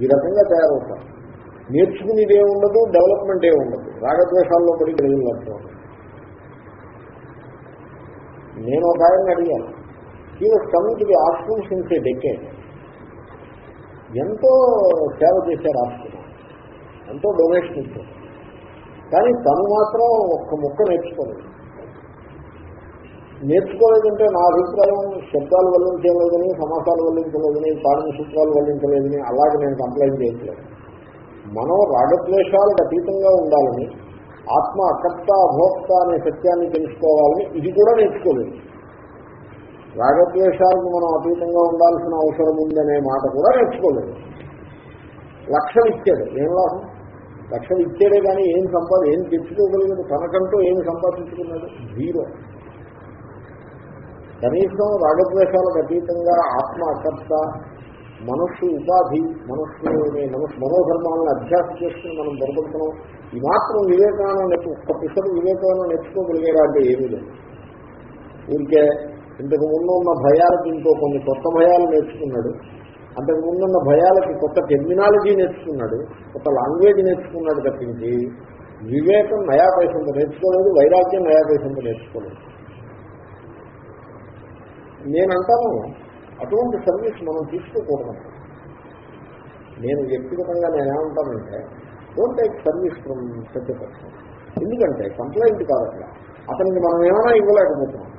ఈ రకంగా తయారవుతారు. నేర్చుకునేది ఏముండదు డెవలప్మెంట్ ఏముండదు. రాగద్వేషాల్లో పడి గెలుగులంటూ నేను ఒక ఆయన్ని అడిగాను. ఈ కమింగ్ టు ది ఆశ్రమ్స్ ఎంతో సేవ చేశారు ఆశ్రమం ఎంతో డొనేషన్ ఇచ్చారు. కానీ తను మాత్రం ఒక్క ముక్క నేర్చుకోలేదు. నేర్చుకోలేదంటే నా అభిప్రాయం శబ్దాలు వల్లించలేదని సమాసాలు వల్లించలేదని పాడిన సూత్రాలు వల్లించలేదని అలాగే నేను కంప్లైంట్ చేయట్లేదు. మనం రాగద్వేషాలకు అతీతంగా ఉండాలని ఆత్మ అకర్త అభోక్త అనే సత్యాన్ని తెలుసుకోవాలని ఇది కూడా నేర్చుకోలేదు. రాగద్వేషాలకు మనం అతీతంగా ఉండాల్సిన అవసరం ఉందనే మాట కూడా నేర్చుకోలేదు. లక్ష్యం ఇచ్చాడు ఏం లాభం? లక్ష్యం ఇచ్చాడే కానీ ఏం సంపాద ఏం తెచ్చుకోగలిగాడు తనకంటూ ఏమి సంపాదించుకున్నాడు జీరో. కనీసం రాగద్వేషాలకు అతీతంగా ఆత్మ అకర్త మనస్సు ఉపాధి మనస్సు మనస్సు మనోధర్మాలను అభ్యాసం చేసుకుని మనం దొరకడుతున్నాం ఈ మాత్రం వివేకాన్ని నేర్చు ఒక్క పిసరు వివేకాన్ని నేర్చుకోగలిగేరా అంటే ఏమీ లేదు. ఊరికే ఇంతకు ముందు ఉన్న భయాలకి ఇంకో కొన్ని కొత్త భయాలు నేర్చుకున్నాడు. అంతకు ముందున్న భయాలకి కొత్త టెర్మినాలజీ నేర్చుకున్నాడు. కొత్త లాంగ్వేజ్ నేర్చుకున్నాడు తప్పించి వివేకం నయా పైసంత నేర్చుకోలేదు వైరాగ్యం నయా పైసంత నేర్చుకోలేదు. నేనంటాను అటువంటి సర్వీస్ మనం తీసుకోకూడదు. నేను వ్యక్తిగతంగా నేనేమంటానంటే don't take service from such person ఎందుకంటే కంప్లైంట్ కాదు అతనికి మనం ఏమైనా ఇవ్వలేకపోతున్నాం.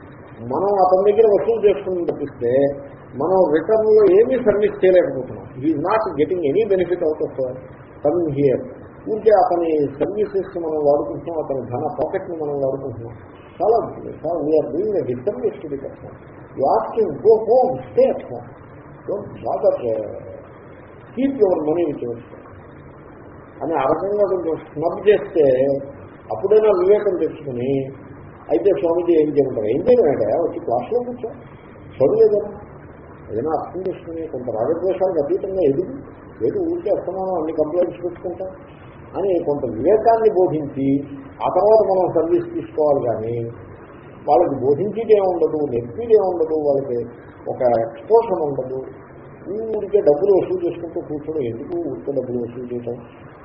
మనం అతని దగ్గర వసూలు చేసుకుని తప్పిస్తే మనం రిటర్న్లో ఏమీ సర్వీస్ చేయలేకపోతున్నాం. Is not getting any benefit out of coming here ఊరికే అతని సర్వీసెస్ మనం వాడుకుంటున్నాం అతని ధన పాకెట్ని మనం వాడుకుంటున్నాం. చాలా చాలా we're doing disturb to the walking go home stay at home. Don't bother keep your money with అని ఆ రకంగా కొంచెం స్నబ్ చేస్తే అప్పుడైనా వివేకం తెచ్చుకుని అయితే స్వామిజీ ఏం చేయమంటారు? ఏం చేయమంటే వచ్చి క్లాస్లో కూర్చో. చదువులేదా ఏదైనా అర్థం చేసుకుని కొంత రాజద్వేషాలకు అతీతంగా ఎదుగు. ఏదో ఊరికే అస్తమానం అన్ని కంప్లైంట్స్ పెట్టుకుంటాం. అని కొంత వివేకాన్ని బోధించి ఆ తర్వాత మనం సర్వీస్ తీసుకోవాలి కానీ వాళ్ళకి బోధించేదే ఉండదు నేర్పిదే ఉండదు వాళ్ళకి ఒక ఎక్స్పోషన్ ఉండదు. ఊరికే డబ్బులు వసూలు చేసుకుంటూ కూర్చోడం ఎందుకు? ఊరికే డబ్బులు వసూలు చేయటం.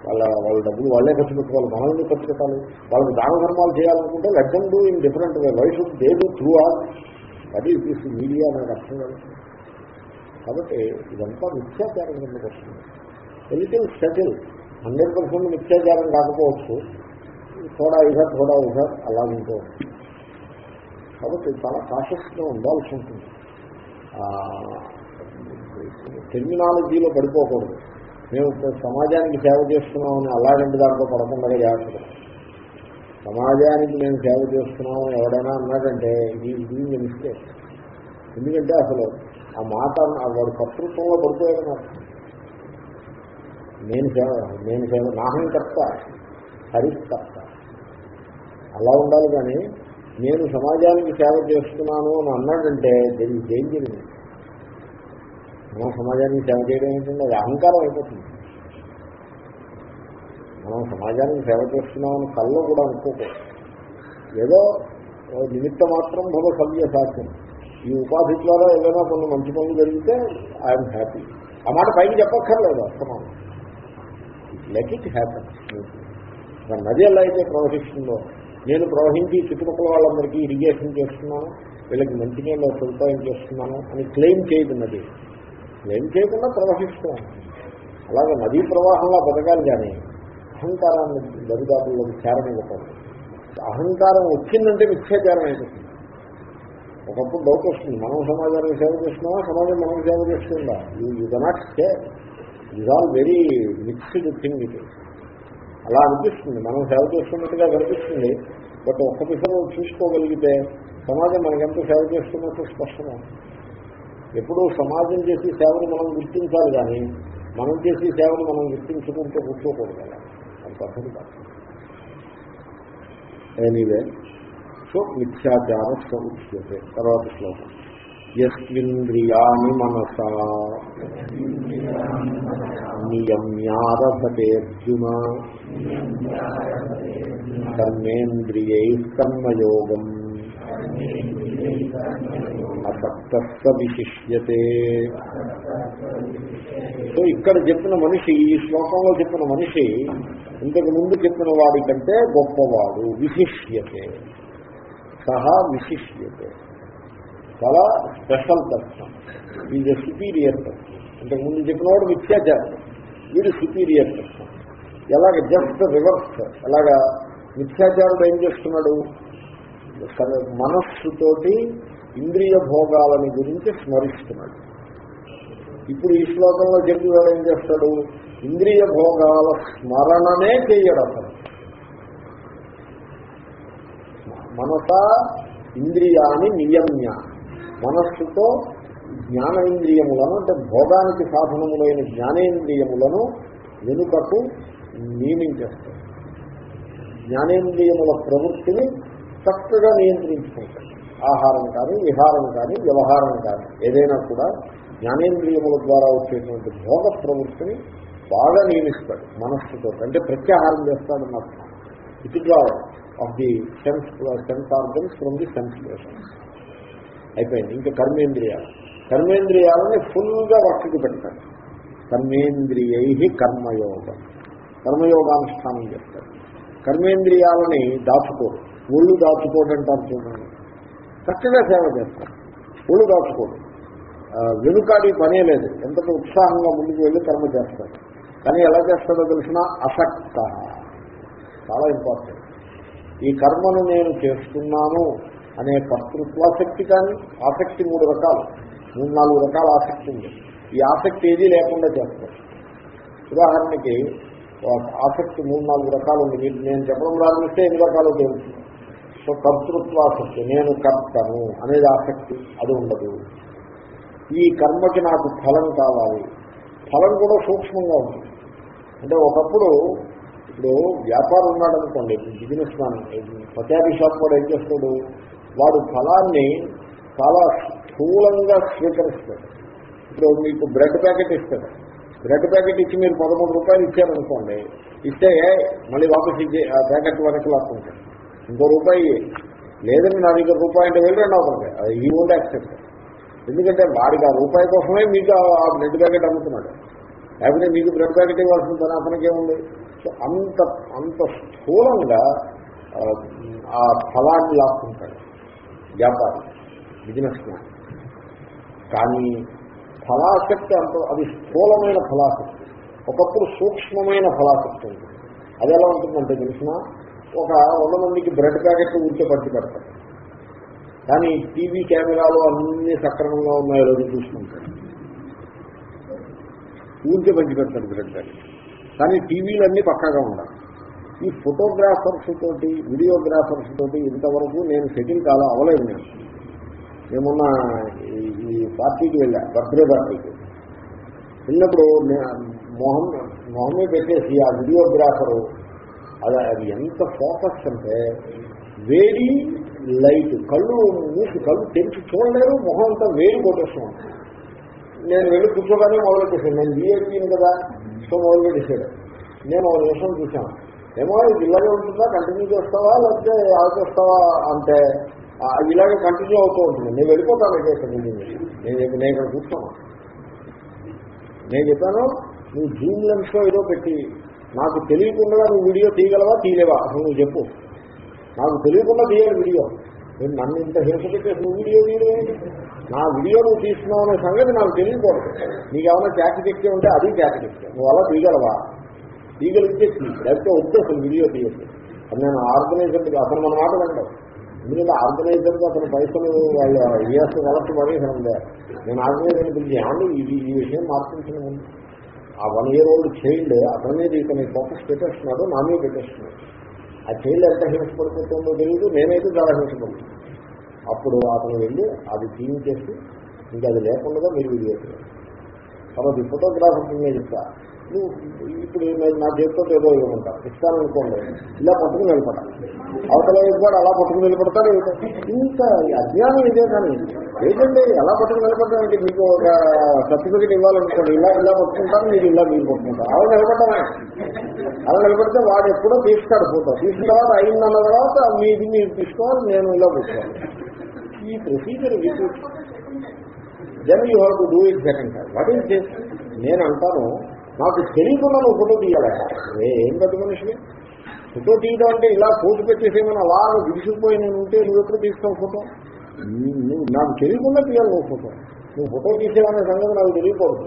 వాళ్ళ వాళ్ళ డబ్బులు వాళ్ళే ఖర్చు పెట్టుకోవాలి మనల్ని ఖర్చు పెట్టాలి? వాళ్ళకి దాన ధర్మాలు చేయాలనుకుంటే లెక్కం do in different way why should through or అది తీసి మీడియా నాకు అర్థం కాబట్టి ఇదంతా మిథ్యాచారం కిందకు వస్తుంది. A little settle hundred percent మిథ్యాచారం కాకపోవచ్చు. థోడా ఇహర్ థోడా ఇహర్ అలా ఉంటూ ఉంటుంది. కాబట్టి చాలా కాషస్గా ఉండాల్సి ఉంటుంది. టెర్మినాలజీలో పడిపోకూడదు. మేము సమాజానికి సేవ చేస్తున్నామని అలాగంటి దాంట్లో పడకుండా జాగ్రత్త సమాజానికి మేము సేవ చేస్తున్నామని ఎవడైనా అన్నాడంటే ఇది దీన్ని మిస్టేక్ ఎందుకంటే అసలు ఆ మాట వాడు కర్తృత్వంలో పడిపోయాడు నాకు నేను సేవ నేను సేవ నాహం నాహంకర్త హరికర్త. అలా ఉండాలి కానీ నేను సమాజానికి సేవ చేస్తున్నాను అని అన్నాడంటే దీనికి డేంజర్ మనం సమాజానికి సేవ చేయడం ఏంటంటే అది అహంకారం అయిపోతుంది. మనం సమాజానికి సేవ చేస్తున్నామని కల్లో కూడా అనుకోకూడదు ఏదో నిమిత్త మాత్రం భవ సవ్య సాధ్యం. ఈ ఉపాధి ద్వారా ఏదైనా కొన్ని మంచి పనులు జరిగితే ఐఎమ్ హ్యాపీ ఆ మాట పైకి చెప్పక్కర్లేదు అర్థమా లెట్ ఇట్ హ్యాపన్ నది ఎలా అయితే ప్రవహిస్తుందో నేను ప్రవహించి చుట్టుపక్కల వాళ్ళందరికీ ఇరిగేషన్ చేస్తున్నాను వీళ్ళకి మంచినీళ్ళు సదుపాయం చేస్తున్నాను అని క్లెయిమ్ చేయదు క్లెయిమ్ చేయకుండా ప్రవహిస్తున్నాను అలాగే నదీ ప్రవాహంలో బతకాలి కానీ అహంకారాన్ని దరిదాపుల్లోకి చేరనివ్వకూడదు. అహంకారం వచ్చిందంటే మిథ్యాచారం అయిపోతుంది. ఒకప్పుడు డౌట్ వస్తుంది మనం సమాజానికి సేవ చేస్తున్నామా? సమాజం మనం సేవ చేస్తుందా? You cannot say it all very mixed thing ఇది అలా అనిపిస్తుంది. మనం సేవ చేస్తున్నట్టుగా కనిపిస్తుంది. బట్ ఒక్క విషయంలో చూసుకోగలిగితే సమాజం మనకెంత సేవ చేస్తున్నట్టు స్పష్టమే? ఎప్పుడూ సమాజం చేసే సేవను మనం గుర్తించాలి కానీ మనం చేసే సేవను మనం గుర్తించుకుంటూ కూర్చోకూడదు అలా అది పద్ధతి కాదు. ఎనీవే సో మిథ్యాచార సముచ్యతే తర్వాత శ్లోకం. యస్మింద్రియాణి మనసా. నియమ్యారభతేర్జున కర్మేంద్రియై కర్మయోగం. అసక్త విశిష్యతే. సో ఇక్కడ చెప్పిన మనిషి ఈ శ్లోకంలో చెప్పిన మనిషి ఇంతకు ముందు చెప్పిన వాడి కంటే గొప్పవాడు విశిష్యతే. సహా విశిష్యతే. చాలా special person is a superior person ఇంతకు ముందు చెప్పినవాడు మిథ్యాచారం. వీడు సుపీరియర్ పర్సన్ ఎలాగ జస్ట్ రివర్స్ ఎలాగా మిథ్యాచారుడు ఏం చేస్తున్నాడు? సరే, మనస్సుతోటి ఇంద్రియ భోగాలని గురించి స్మరిస్తున్నాడు. ఇప్పుడు ఈ శ్లోకంలో చెప్పి వాడు ఏం చేస్తాడు? ఇంద్రియ భోగాల స్మరణనే చేయడం అసలు మనస ఇంద్రియాన్ని నియమ్య. మనస్సుతో జ్ఞానేంద్రియములను అంటే భోగానికి సాధనములైన జ్ఞానేంద్రియములను వెనుకకు నియమించేస్తాడు జ్ఞానేంద్రియముల ప్రవృత్తిని చక్కగా నియంత్రించుకుంటాడు ఆహారం కానీ విహారం కానీ వ్యవహారం కానీ ఏదైనా కూడా జ్ఞానేంద్రియముల ద్వారా వచ్చేటువంటి భోగ ప్రవృత్తిని బాగా నియమిస్తాడు మనస్సుతో. అంటే ప్రత్యాహారం చేస్తాడన్న ఇటు withdrawal of the sense sense organs from the sense అయిపోయింది. ఇంకా కర్మేంద్రియాలు. కర్మేంద్రియాలని ఫుల్గా వర్క్కి పెడతాడు కర్మేంద్రియై కర్మయోగం. కర్మయోగానుష్ఠానం చేస్తాడు కర్మేంద్రియాలని దాచుకోడు ఒళ్ళు దాచుకోడు అంటారు చూడండి. చక్కగా సేవ చేస్తాడు ఒళ్ళు దాచుకోడు. వెనుకాడి పనే లేదు. ఎంత ఉత్సాహంగా ముందుకు వెళ్ళి కర్మ చేస్తాడు కానీ ఎలా చేస్తాడో తెలిసిన అసక్త. చాలా ఇంపార్టెంట్ ఈ కర్మను నేను చేస్తున్నాను. అనే కర్తృత్వాసక్తి కానీ ఆసక్తి మూడు రకాలు. మూడు నాలుగు రకాల ఆసక్తి ఉంది. ఈ ఆసక్తి ఏదీ లేకుండా చేస్తారు. ఉదాహరణకి ఆసక్తి మూడు నాలుగు రకాలు ఉంది. మీరు నేను చెప్పడం ప్రారంభిస్తే ఎన్ని రకాలు తెలుసు సో కర్తృత్వాసక్తి నేను కర్తను అనేది ఆసక్తి అది ఉండదు. ఈ కర్మకి నాకు ఫలం కావాలి. ఫలం కూడా సూక్ష్మంగా ఉంది అంటే ఒకప్పుడు ఇప్పుడు వ్యాపారం ఉన్నాడు అనుకోండి బిజినెస్ మ్యాన్ పచారీ షాప్ కూడా ఏం చేస్తాడు? వాడు ఫలాన్ని చాలా స్థూలంగా స్వీకరిస్తాడు. ఇప్పుడు మీకు బ్రెడ్ ప్యాకెట్ ఇస్తాడు. బ్రెడ్ ప్యాకెట్ ఇచ్చి మీరు పదమూడు రూపాయలు ఇచ్చారనుకోండి ఇస్తే మళ్ళీ వాపస్ ఇచ్చే ఆ ప్యాకెట్ వరకు లాక్కుంటాడు ఇంకో రూపాయి లేదని నా దగ్గర రూపాయి అంటే వెళ్ళి రెండు అవుతుంది అది ఈ ఓన్లీ యాక్సెప్ట్ ఎందుకంటే వాడికి ఆ రూపాయి కోసమే మీకు ఆ బ్రెడ్ ప్యాకెట్ అమ్ముతున్నాడు. లేకపోతే మీకు బ్రెడ్ ప్యాకెట్ ఇవ్వాల్సిన పని సో అంత అంత స్థూలంగా ఆ, ఆ ఫలాన్ని లాక్కుంటాడు. వ్యాపారి బిజినెస్ మ్యాన్ కానీ ఫలాసక్తి అంత అది స్థూలమైన ఫలాసక్తి ఒకప్పుడు సూక్ష్మమైన ఫలాసక్తి ఉంటుంది అది ఎలా ఉంటుందంటే తెలిసిన ఒక వంద మందికి బ్రెడ్ ప్యాకెట్ ఉంచే పట్టి పెడతారు. కానీ టీవీ కెమెరాలు అన్ని సక్రమంగా ఉన్నాయో రోజు చూసుకుంటారు. ఊరికే పంచి పెడతారు బ్రెడ్ ప్యాకెట్ కానీ టీవీలు అన్నీ పక్కాగా ఉండాలి. ఈ ఫోటోగ్రాఫర్స్ తోటి వీడియోగ్రాఫర్స్ తోటి ఇంతవరకు నేను సెటిల్ కాలం అవలేదు నేను. మేమున్న ఈ- పార్టీకి వెళ్ళా బర్త్డే పార్టీకి. వెళ్ళినప్పుడు మొహం మొహమే పెట్టేసి ఆ వీడియోగ్రాఫరు అది అది ఎంత ఫోకస్ అంటే వేడి లైట్ కళ్ళు మూసి కళ్ళు తెరిచి చూడలేరు మొహం అంతా వేడి కొట్టేస్తాం నేను వెళ్ళి కూర్చోగానే మొదలెట్టేసాను నేను బీఏపీని కదా సో మొదలుపెట్టేసాడు నేను ఒక నిమిషం చూశాను. ఏమో ఇది ఇలాగే ఉంటుందా? కంటిన్యూ చేస్తావా? లేకపోతే ఆలోచిస్తావా అంటే ఇలాగే కంటిన్యూ అవుతూ ఉంటుంది. నేను వెళ్ళిపోతాను అయితే ఇక్కడ నేను నేను ఇక్కడ కూర్చోను. నేను చెప్పాను నువ్వు జూమ్ లెన్స్లో ఏదో పెట్టి నాకు తెలియకుండా నువ్వు వీడియో తీయగలవా? తీయలేవా? అసలు నువ్వు చెప్పు. నాకు తెలియకుండా తీయాలి వీడియో. నేను నన్ను ఇంత హింస పెట్టేసి నువ్వు వీడియో తీయలేదు నా వీడియో నువ్వు తీసుకున్నావు అనే సంగతి నాకు తెలియకూడదు. నీకు ఏమైనా చాకచెక్కి ఉంటే అది చాకచెక్కి నువ్వు అలా తీయగలవా? తీయగలిగితే లేకపోతే వద్దు అసలు వీడియో తీయచ్చు అది నేను ఆర్గనైజర్కి అసలు మన మాట వింటాం ఎందుకంటే ఆర్గనైజర్కి అతను పైసలు వాళ్ళు ఇయర్స్ కలెక్ట్ పడేసండి నేను ఆర్గనైజర్ని పిలిచి ఏమండి ఇది ఈ విషయం మార్పించిన ఆ వన్ ఇయర్ ఓల్డ్ చైల్డ్ అతని మీద ఇతని ఫోకస్ పెట్టేస్తున్నాడు నా మీద పెట్టేస్తున్నాడు. ఆ చైల్డ్ ఎంత హింసపడిపోతుందో తెలియదు నేనైతే చాలా హింసపడుతున్నాను అప్పుడు అతను వెళ్ళి అది తీయించేసి ఇంకా అది లేకుండా మీరు వీడియో తర్వాత ఈ ఫోటోగ్రాఫర్ నేను చెప్తా నువ్వు ఇప్పుడు నేను నా చేతితో ఏదో ఇవ్వమంటా ఇస్తాననుకోండి. ఇలా పట్టుకుని వెళ్ళిపోతాను అవతల కూడా అలా పట్టుకుని వెళ్ళిపోతాడు. ఇంత అజ్ఞానం ఇదే కానీ ఏంటంటే ఎలా పట్టుకుని వెళ్ళిపోతానంటే మీకు ఒక సర్టిఫికెట్ ఇవ్వాలనుకోండి. ఇలా ఇలా పట్టుకుంటాను మీరు ఇలా మీరు పట్టుకుంటారు. అలా నిలబడమే అలా నిలబడితే వాడు ఎప్పుడో తీస్తాడు ఫోటో. తీసుకున్న తర్వాత అయిందన్న తర్వాత మీది మీరు తీసుకోవాలి నేను ఇలా కూర్చోవాలి ఈ procedure Jan then you have to do it second time what is నేను అంటాను నాకు తెలియకుండా నువ్వు ఫోటో తీయాలా? ఏం పెద్ద మనిషిని ఫోటో తీయడం అంటే ఇలా పోటు పెట్టేసేమని అలా విడిసిపోయి నేను ఉంటే నువ్వు ఎప్పుడు తీస్తావు ఫోటో? నాకు తెలియకుండా తీయాలి నువ్వు ఫోటో. నువ్వు ఫోటో తీసేవనే సంగతి నాకు తెలియకూడదు.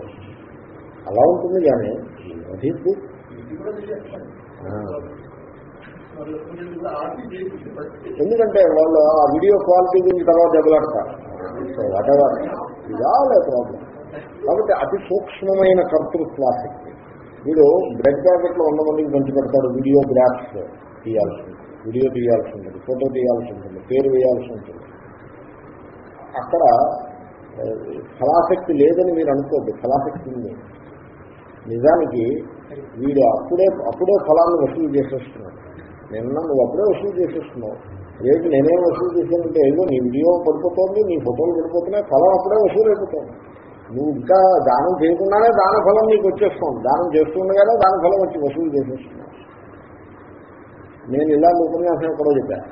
అలా ఉంటుంది కానీ అది ఎందుకంటే వాళ్ళు ఆ వీడియో క్వాలిటీ గురించి తర్వాత దెబ్బలాడతారు సో వాటెవర్ ఇదా ప్రాబ్లం కాబట్టి అతి సూక్ష్మమైన కర్తృత్వాసక్తి. వీడు బ్రెడ్ ప్యాకెట్లో వంద మందికి పంచి పెడతాడు. వీడియో గ్రాఫ్స్ తీయాల్సి ఉంటుంది వీడియో తీయాల్సి ఉంటుంది ఫోటో తీయాల్సి ఉంటుంది పేరు వేయాల్సి ఉంటుంది అక్కడ ఫలాసక్తి లేదని మీరు అనుకోద్దు. ఫలాసక్తి ఉంది. నిజానికి వీడు అప్పుడే అప్పుడే ఫలాన్ని వసూలు చేసేస్తున్నాడు. నిన్న నువ్వు అప్పుడే వసూలు చేసేస్తున్నావు. రేపు నేనేం వసూలు చేశానంటే ఏదో నీ వీడియో పడిపోతుంది నీ ఫోటోలు పడిపోతున్నాయి ఫలం అప్పుడే వసూలు అయిపోతుంది నువ్వు ఇంకా దానం చేయకుండానే దాన ఫలం నీకు వచ్చేస్తుంది. దానం చేస్తుండగానే దాన ఫలం వచ్చి వసూలు చేసేస్తున్నావు నేను ఇలాంటి ఉపన్యాసం ఎక్కడో చెప్పాను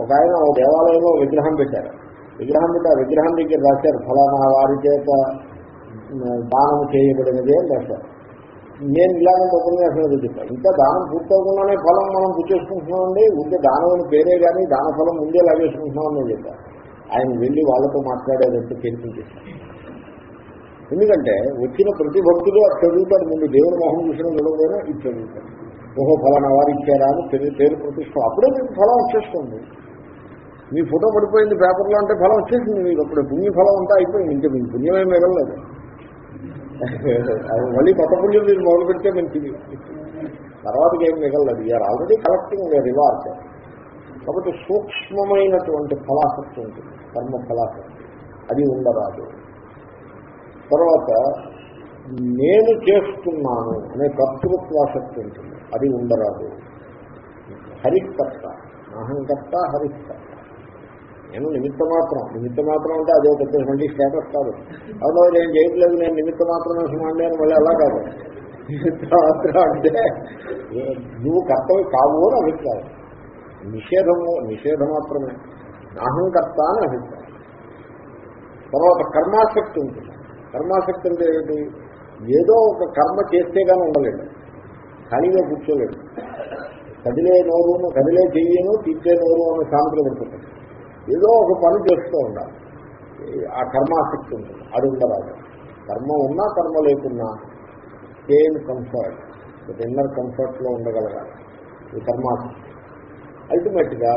ఒక ఆయన ఒక దేవాలయంలో విగ్రహం పెట్టారు. విగ్రహం పెట్టి విగ్రహం దగ్గర రాశారు. ఫలానా వారి చేత దానం చేయబడినది అని రాశారు. నేను ఇలాంటి ఉపన్యాసం ఏదో చెప్పాను ఇంకా దానం పూర్తవకుండానే ఫలం మనం పుచ్చేసుకుంటున్నామండి. ఉంటే దానం అని పేరే కానీ దాన ఫలం ముందే లాగేసుకుంటున్నామని నేను చెప్పాను ఆయన వెళ్ళి వాళ్ళతో మాట్లాడేదంటే చేర్పించేశాను ఎందుకంటే వచ్చిన ప్రతి భక్తులు అది చదువుతారు ముందు దేవుని మొహం చూసిన చూడకపోయినా ఇది చదువుతారు ఓహో ఫలానా వారు ఇచ్చారా అని పేరు పేరు ప్రతిష్టం. అప్పుడే మీకు ఫలం వచ్చేస్తుంది. మీ ఫోటో పడిపోయింది పేపర్లో అంటే ఫలం వచ్చేసింది మీకు. అప్పుడు పుణ్య ఫలం అంతా అయిపోయింది. ఇంకా మీకు పుణ్యమే మిగలలేదు అది మళ్ళీ కొత్త పుణ్యం మీరు మొదలు పెడితే మంచిది. తర్వాతకి ఏం మిగలలేదు. ఇయర్ ఆల్రెడీ కలెక్టింగ్ రివార్డ్ కాబట్టి సూక్ష్మమైనటువంటి ఫలాసక్తి ఉంటుంది. కర్మ ఫలాసక్తి. అది ఉండరాదు. తర్వాత నేను చేస్తున్నాను అనే కర్తృత్వాసక్తి ఉంటుంది. అది ఉండరాదు. హరికర్త. అహంకర్త హరికర్త. నేను నిమిత్త మాత్రం. నిమిత్త మాత్రం అంటే అదే పెద్ద మళ్ళీ స్టేటస్ కాదు. అవును నేను చేయట్లేదు నేను నిమిత్త మాత్రమే సుమాండి అని మళ్ళీ అలా కాదు. నిమిత్త మాత్రం అంటే నువ్వు కర్తవి కావు అని అభిప్రాయం. నిషేధము నిషేధ మాత్రమే. అహంకర్త అని అభిప్రాయం. తర్వాత కర్మాసక్తి ఉంటుంది. కర్మాసక్తి అంటే ఏమిటి ఏదో ఒక కర్మ చేస్తే కానీ ఉండలేడు. ఖాళీగా కూర్చోలేడు. కదిలే నోరును కదిలే చెయ్యను తీర్చే నోరు అనే సామెతలు ఉంటుంది ఏదో ఒక పని చేస్తూ ఉండాలి. ఆ కర్మాసక్తి ఉంటుంది. అది ఉండరాదు. కర్మ ఉన్నా కర్మ లేకున్నా సేమ్ కంఫర్ట్. ఇన్నర్ కంఫర్ట్లో ఉండగలగాలి. ఈ కర్మాసక్తి. అల్టిమేట్గా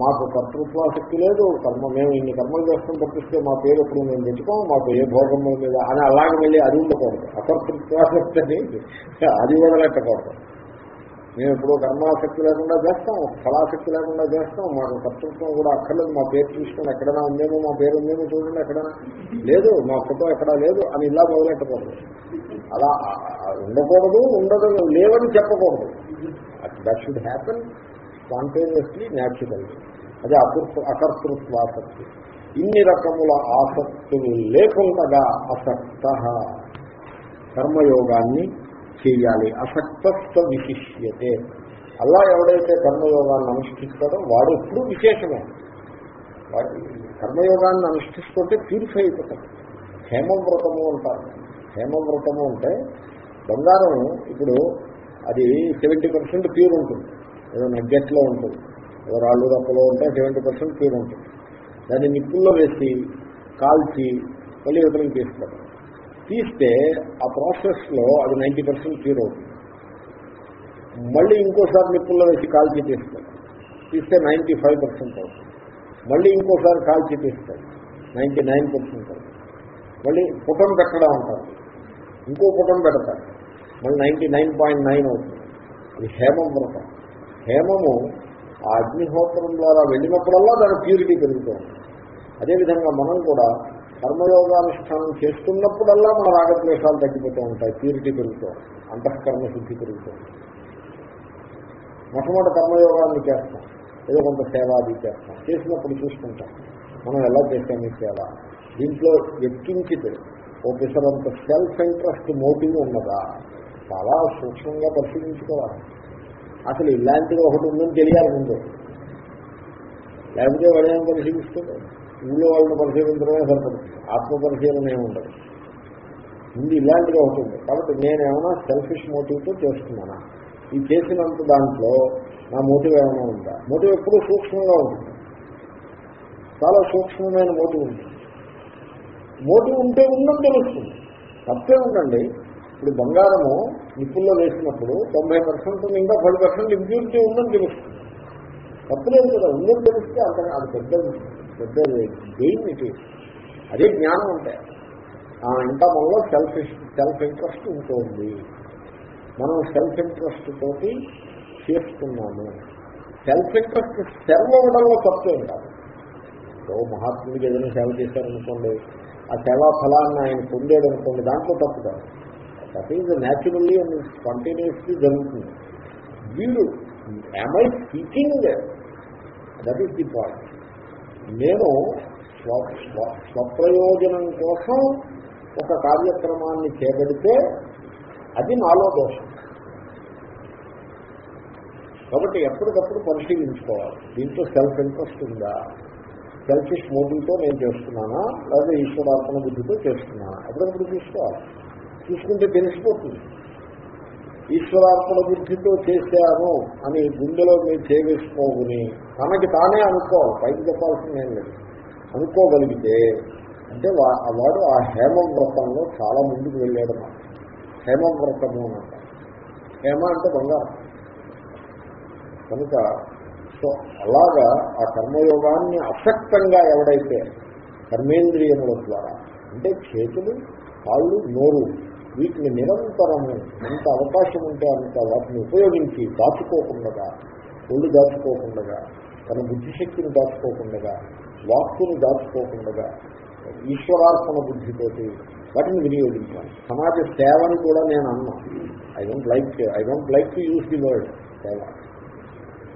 మాకు కర్తృత్వాసక్తి లేదు కర్మ మేము ఇన్ని కర్మలు చేస్తాం తప్పిస్తే మా పేరు ఎప్పుడు మేము తెచ్చుకోం మాకు ఏ భోగం మీద అని అలాగే వెళ్ళి అది ఉండకూడదు. అకర్తృత్వాసక్తి అని అది వదలెట్టకూడదు మేము ఇప్పుడు కర్మాసక్తి లేకుండా చేస్తాం ఫలాసక్తి లేకుండా చేస్తాం మాకు కర్తృత్వం కూడా అక్కర్లేదు మా పేరు చూసుకొని ఎక్కడైనా ఉందేమో మా పేరు ఉందేమో చూడండి ఎక్కడైనా. లేదు మా ఫోటో ఎక్కడా లేదు అని ఇలా మొదలెట్టకూడదు అలా ఉండకూడదు ఉండదు లేవని చెప్పకూడదు. That should happen spontaneously natural. అది అకృత్ అకర్తృత్వాసక్తి. ఇన్ని రకముల ఆసక్తులు లేకుండా అసక్త. కర్మయోగాన్ని చేయాలి. అసక్తత్వ విశిష్యతే. అలా ఎవడైతే కర్మయోగాన్ని అనుష్ఠిస్తాడో వాడు ఎప్పుడు విశేషమే. కర్మయోగాన్ని అనుష్ఠిస్తుంటే ప్యూరిఫై అయిపోతాడు హేమవ్రతము అంటారు. హేమవ్రతము అంటే బంగారం ఇప్పుడు అది సెవెంటీ పర్సెంట్ ప్యూర్ ఉంటుంది. ఏదో నగ్గెట్లో ఉంటుంది. ఏదో రాళ్ళు రప్పలో ఉంటే సెవెంటీ పర్సెంట్ క్యూర్ ఉంటుంది. దాన్ని నిప్పుల్లో వేసి కాల్చి మళ్ళీ ఇతరులకు తీస్తారు తీస్తే ఆ ప్రాసెస్లో అది నైంటీ పర్సెంట్ క్యూర్ అవుతుంది. మళ్ళీ ఇంకోసారి నిప్పుల్లో వేసి కాల్చి తీస్తారు తీస్తే నైంటీ ఫైవ్ పర్సెంట్ అవుతుంది. మళ్ళీ ఇంకోసారి కాల్చి తీస్తారు నైంటీ నైన్ పర్సెంట్ అవుతుంది. మళ్ళీ పుటం పెట్టడం అంటారు. ఇంకో పుటం పెడతారు. మళ్ళీ నైంటీ నైన్ పాయింట్ నైన్ అవుతుంది. అది హేమం వ్రతం హేమము ఆ అగ్నిహోత్రం ద్వారా వెళ్ళినప్పుడల్లా దాని ప్యూరిటీ పెరుగుతుంది. అదేవిధంగా మనం కూడా కర్మయోగానుష్ఠానం చేస్తున్నప్పుడల్లా మన రాగద్వేషాలు తగ్గిపోతూ ఉంటాయి ప్యూరిటీ పెరుగుతూ అంతఃకర్మ శుద్ధి పెరుగుతుంది మొట్టమొదటి కర్మయోగాన్ని చేస్తాం. ఏదో కొంత సేవాది చేస్తాం. చేసినప్పుడు చూసుకుంటాం. మనం ఎలా చేసాం ఈ సేవ? దీంట్లో ఎక్కించితే ఓ పిసరంత సెల్ఫ్ ఇంట్రెస్ట్ మోటివ్ ఉన్నదా? చాలా సూక్ష్మంగా పరిశీలించుకోవాలి. అసలు ఇలాంటిది ఒకటి ఉందని తెలియాలి ముందు లేకపోతే వాడేం పరిశీలిస్తుంది ఊళ్ళో వాళ్ళని పరిశీలించడమే సరిపడుతుంది ఆత్మ పరిశీలన ఏమి ఉండదు. ముందు ఒకటి ఉంది. కాబట్టి నేనేమైనా సెల్ఫిష్ మోటివ్తో చేస్తున్నానా? ఈ చేసినంత దాంట్లో నా మోటివ్ ఏమైనా ఉందా? మోటివ్ ఎప్పుడూ సూక్ష్మంగా ఉంటుంది. చాలా సూక్ష్మమైన మోటివ్ ఉంటుంది మోటివ్ ఉంటే ఉందని తెలుస్తుంది. తప్పే ఉండండి ఇప్పుడు బంగారము నిప్పుల్లో వేసినప్పుడు తొంభై పర్సెంట్ ఇంకా పది పర్సెంట్ ఇంప్యూరిటీ ఉందని తెలుస్తుంది. తప్పలేదు కదా ఉందని తెలిస్తే అంత అది పెద్ద పెద్ద గెయిన్ ఇది అదే జ్ఞానం అంటే. ఆ, ఇంకా మనలో సెల్ఫ్ సెల్ఫ్ ఇంట్రెస్ట్ ఉంటుంది. మనం సెల్ఫ్ ఇంట్రెస్ట్ తోటి చేస్తున్నాము. సెల్ఫ్ ఇంట్రెస్ట్ సెర్వ్ అవ్వడంలో తప్పేం ఉంటారు ఓ మహాత్ముడికి ఏదైనా సేవ చేశారనుకోండి ఆ సేవా ఫలాన్ని ఆయన పొందాడు అనుకోండి దాంట్లో తప్పు కాదు. That is naturally and spontaneously జరుగుతుంది. వీడు I speaking that is the point నేను స్వప్రయోజనం కోసం ఒక కార్యక్రమాన్ని చేపడితే అది నాలో దోషం. కాబట్టి ఎప్పటికప్పుడు పరిశీలించుకోవాలి. దీంట్లో సెల్ఫ్ ఇంట్రెస్ట్ ఉందా సెల్ఫిష్ మోటివ్తో నేను చేస్తున్నానా? లేదా ఈశ్వరార్పణ బుద్ధితో చేస్తున్నానా? ఎప్పుడెప్పుడు చూసుకోవాలి. చూసుకుంటే తెలిసిపోతుంది. ఈశ్వరార్పణ బుద్ధితో చేశాను అని గుండెలో మీరు చేవేసుకోకుని తనకి తానే అనుకోవాలి పైకి చెప్పాల్సింది ఏం లేదు. అనుకోగలిగితే అంటే ఆ వాడు ఆ హేమవ్రతంలో చాలా ముందుకు వెళ్ళాడు మాట హేమవ్రతము అని అంటారు హేమ అంటే బంగారం. కనుక సో అలాగా ఆ కర్మయోగాన్ని అసక్తంగా ఎవడైతే కర్మేంద్రియముల ద్వారా అంటే చేతులు కాళ్ళు నోరు వీటిని నిరంతరము ఎంత అవకాశం ఉంటే అంత వాటిని ఉపయోగించి దాచుకోకుండా ఒళ్ళు దాచుకోకుండా తన బుద్ధిశక్తిని దాచుకోకుండా వాక్కుని దాచుకోకుండా ఈశ్వరార్పణ బుద్ధితోటి వాటిని వినియోగించాలి. సమాజ సేవని కూడా నేను అన్నా. I don't like I don't like to use the word seva.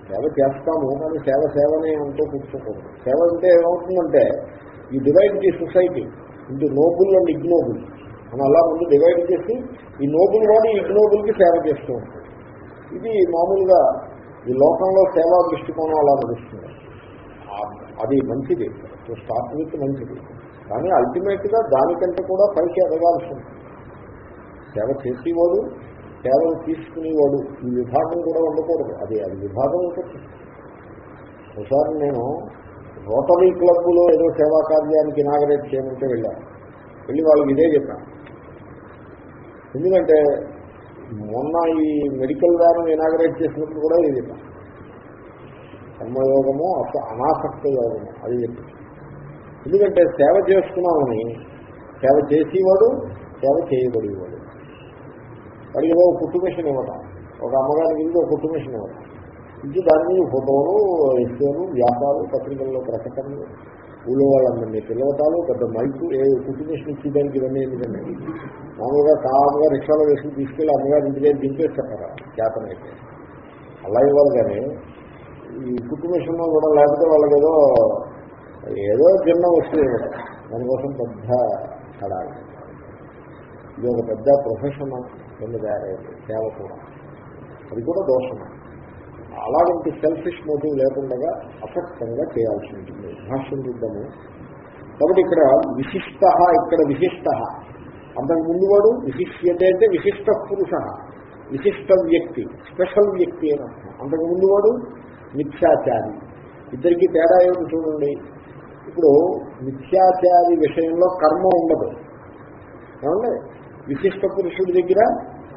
సేవ చేస్తాము కానీ సేవ సేవనే అంటూ కూర్చోకూడదు. సేవ అంటే ఏమవుతుందంటే ఈ divide the society into noble and ignoble అని అలా ముందు డివైడ్ చేసి ఈ నోబుల్ వాడు ఇగ్నోబుల్కి సేవ చేస్తూ ఇది మామూలుగా ఈ లోకంలో సేవా దృష్టికోణం అలా నడుస్తుంది. అది మంచిది. స్టార్ట్ విత్ మంచిది. కానీ అల్టిమేట్గా దానికంటే కూడా పైకి ఎదగాల్సి ఉంటుంది. సేవ చేసేవాడు సేవలు తీసుకునేవాడు ఈ విభాగం కూడా ఉండకూడదు. అది అది విభాగం ఉంటుంది. ఒకసారి నేను రోటరీ క్లబ్లో ఏదో సేవా కార్యానికి ఇనాగరేట్ చేయమంటే వెళ్ళాను. వెళ్ళి వాళ్ళకి ఇదే చెప్పాను. ఎందుకంటే మొన్న ఈ మెడికల్ వ్యాన్ ఇనాగరేట్ చేసినప్పుడు కూడా ఇది. చెప్పాను కర్మయోగము అస- అనాసక్త యోగము అది చెప్పి. ఎందుకంటే సేవ చేసుకున్నామని సేవ చేసేవాడు సేవ చేయబడేవాడు. వాడికి ఏదో కుట్టు మిషన్ ఇవ్వటం. ఒక అమ్మగారికి ఇది ఒక కుట్టు మిషన్ ఇవ్వటం. ఇది దాని మీద ఫోటోలు ఎస్సేలు వ్యాపారాలు పత్రికల్లో ప్రకటనలు. ఊళ్ళో వాళ్ళందరినీ పిలవటాలు పెద్ద మైకు ఏ కుటుంబేషన్ ఇచ్చేదానికి ఇవన్నీ ఎందుకండి మామూలుగా కాముగా రిక్షాలో వేసుకుని తీసుకెళ్ళి అమ్మగారి ఇంటి దగ్గర దింపేసి చెప్పరా చేతనైతే. అలా ఇవ్వాలి కానీ ఈ కుటుంబేషన్లో కూడా లేకపోతే వాళ్ళకి ఏదో ఏదో చిన్న వస్తుంది దానికోసం పెద్ద కడాలి ఇది ఒక పెద్ద ప్రొఫెషన్ కింద తయారైంది సేవ కూడా. అది కూడా దోషమే. అలాంటి సెల్ఫిష్ మోటివ్ లేకుండా అసక్తంగా చేయాల్సి ఉంటుంది. భాష్యం చూద్దాము. కాబట్టి ఇక్కడ విశిష్ట ఇక్కడ విశిష్ట. అంతకు ముందు వాడు విశిష్యత అంటే విశిష్ట పురుష విశిష్ట వ్యక్తి స్పెషల్ వ్యక్తి అని అంతకు ముందు వాడు మిథ్యాచారి. ఇద్దరికి తేడా ఏమిటి చూడండి. ఇప్పుడు మిథ్యాచారి విషయంలో కర్మ ఉండదు. ఏమండి? విశిష్ట పురుషుడి దగ్గర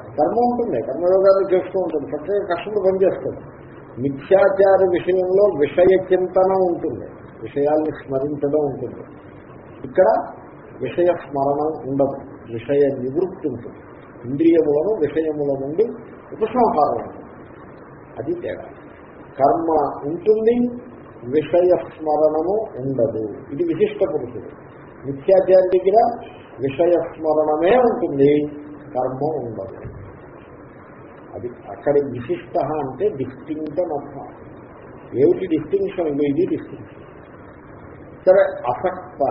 కర్మ ఉంటుంది. కర్మయోగాలు చేస్తూ ఉంటుంది. ప్రత్యేక కష్టం పనిచేస్తుంది మిథ్యాచార విషయంలో విషయ చింతన ఉంటుంది. విషయాల్ని స్మరించడం ఉంటుంది. ఇక్కడ విషయ స్మరణం ఉండదు. విషయ నివృత్తి ఉంటుంది. ఇంద్రియములను విషయముల నుండి ఉపసంహారం ఉంటుంది. అది తేడా. కర్మ ఉంటుంది విషయ స్మరణము ఉండదు. ఇది విశిష్ట పురుషుడు. మిథ్యాచారి దగ్గర విషయ స్మరణమే ఉంటుంది కర్మ ఉండదు. అది అక్కడ విశిష్ట అంటే డిస్టింక్షన్ అర్థం ఏమిటి డిస్టింక్షన్ ఇది ఇది డిస్టింక్షన్ సరే అసక్త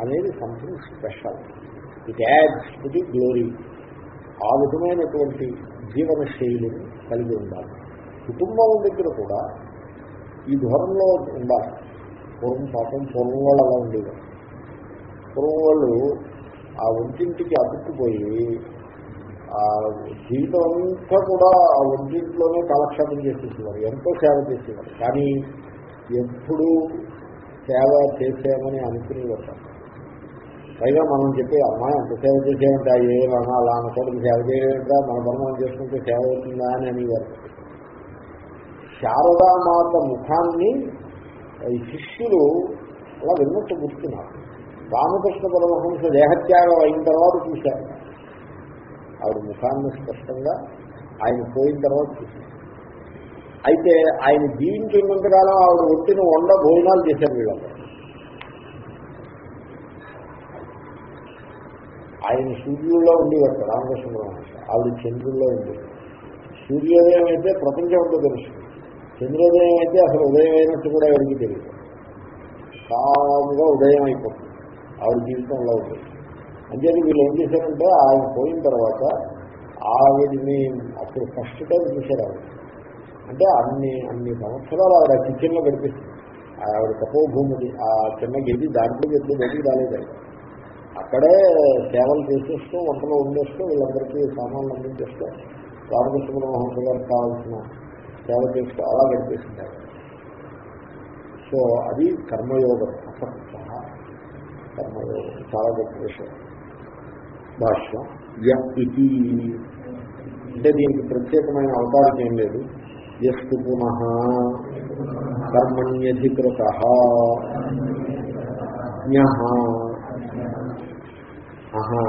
అనేది something special it adds to the glory ఆ విధమైనటువంటి జీవన శైలిని కలిగి ఉండాలి. కుటుంబం దగ్గర కూడా ఈ ధోరణిలో ఉండాలి. పూర్వం పాపం పూర్వం వాళ్ళు అలా ఉండేవారు. పూర్వం వాళ్ళు ఆ ఒంటింటికి అతుక్కుపోయి ఆ జీవితం అంతా కూడా ఆ ఒంటింట్లోనే కాలక్షేపం చేసేసేవారు ఎంతో సేవ చేసేవారు. కానీ ఎప్పుడు సేవ చేసామని అనుకునేవారు. పైగా మనం చెప్పే అమ్మాయి అంత సేవ చేసేమంటే ఏమన్నా అలా అనుకోవడం సేవ చేయలేదా మన పని మనం చేసుకుంటే సేవ అవుతుందా? అని అనేవారు. శారదామాత ముఖాన్ని ఈ శిష్యులు అలా విన్నట్టు గుర్తున్నారు. రామకృష్ణ పరమహంస దేహత్యాగం అయిన తర్వాత చూశారు. ఆవిడ ముఖాన్ని స్పష్టంగా ఆయన పోయిన తర్వాత చూసింది. అయితే ఆయన జీవించినంతకాలం ఆవిడ ఒట్టిన వండ భోజనాలు చేశారు వీళ్ళందరూ. ఆయన సూర్యుల్లో ఉండేవారు రామకృష్ణ ఆవిడ చంద్రుల్లో ఉండేవారు. సూర్యోదయం అయితే ప్రపంచం అంతా తెలుస్తుంది చంద్రోదయం అయితే అసలు ఉదయం అయినట్టు కూడా ఎవరికి తెలియదు. కాముగా ఉదయం అయిపోతుంది. ఆవిడ జీవితంలో ఉండేది అంచేది వీళ్ళు ఏం చేశారంటే ఆయన పోయిన తర్వాత ఆవిడని అప్పుడు ఫస్ట్ టైం చూశారు ఆవిడ. అంటే అన్ని అన్ని సంవత్సరాలు ఆవిడ కిచెన్లో గడిపిస్తుంది ఆవిడ తపోభూమిది ఆ చిన్న గెది దాంట్లో ఎప్పుడు బయటికి రాలేదు అక్కడే సేవలు చేసేస్తూ వంటలో ఉండేస్తూ వీళ్ళందరికీ సామాన్లు అందించేస్తూ రామకృష్ణ మహంస గారికి కావాల్సిన సేవ చేస్తూ అలా గడిపేసింది సో అది కర్మయోగం అసక్త కర్మయోగం చాలా గొప్ప విషయం. భాష్యం య ఇది అంటే దీనికి ప్రత్యేకమైన అవతారం ఏం లేదు. ఎస్తు పునః కర్మణ్యధికృత. అజ్ఞ ఆహా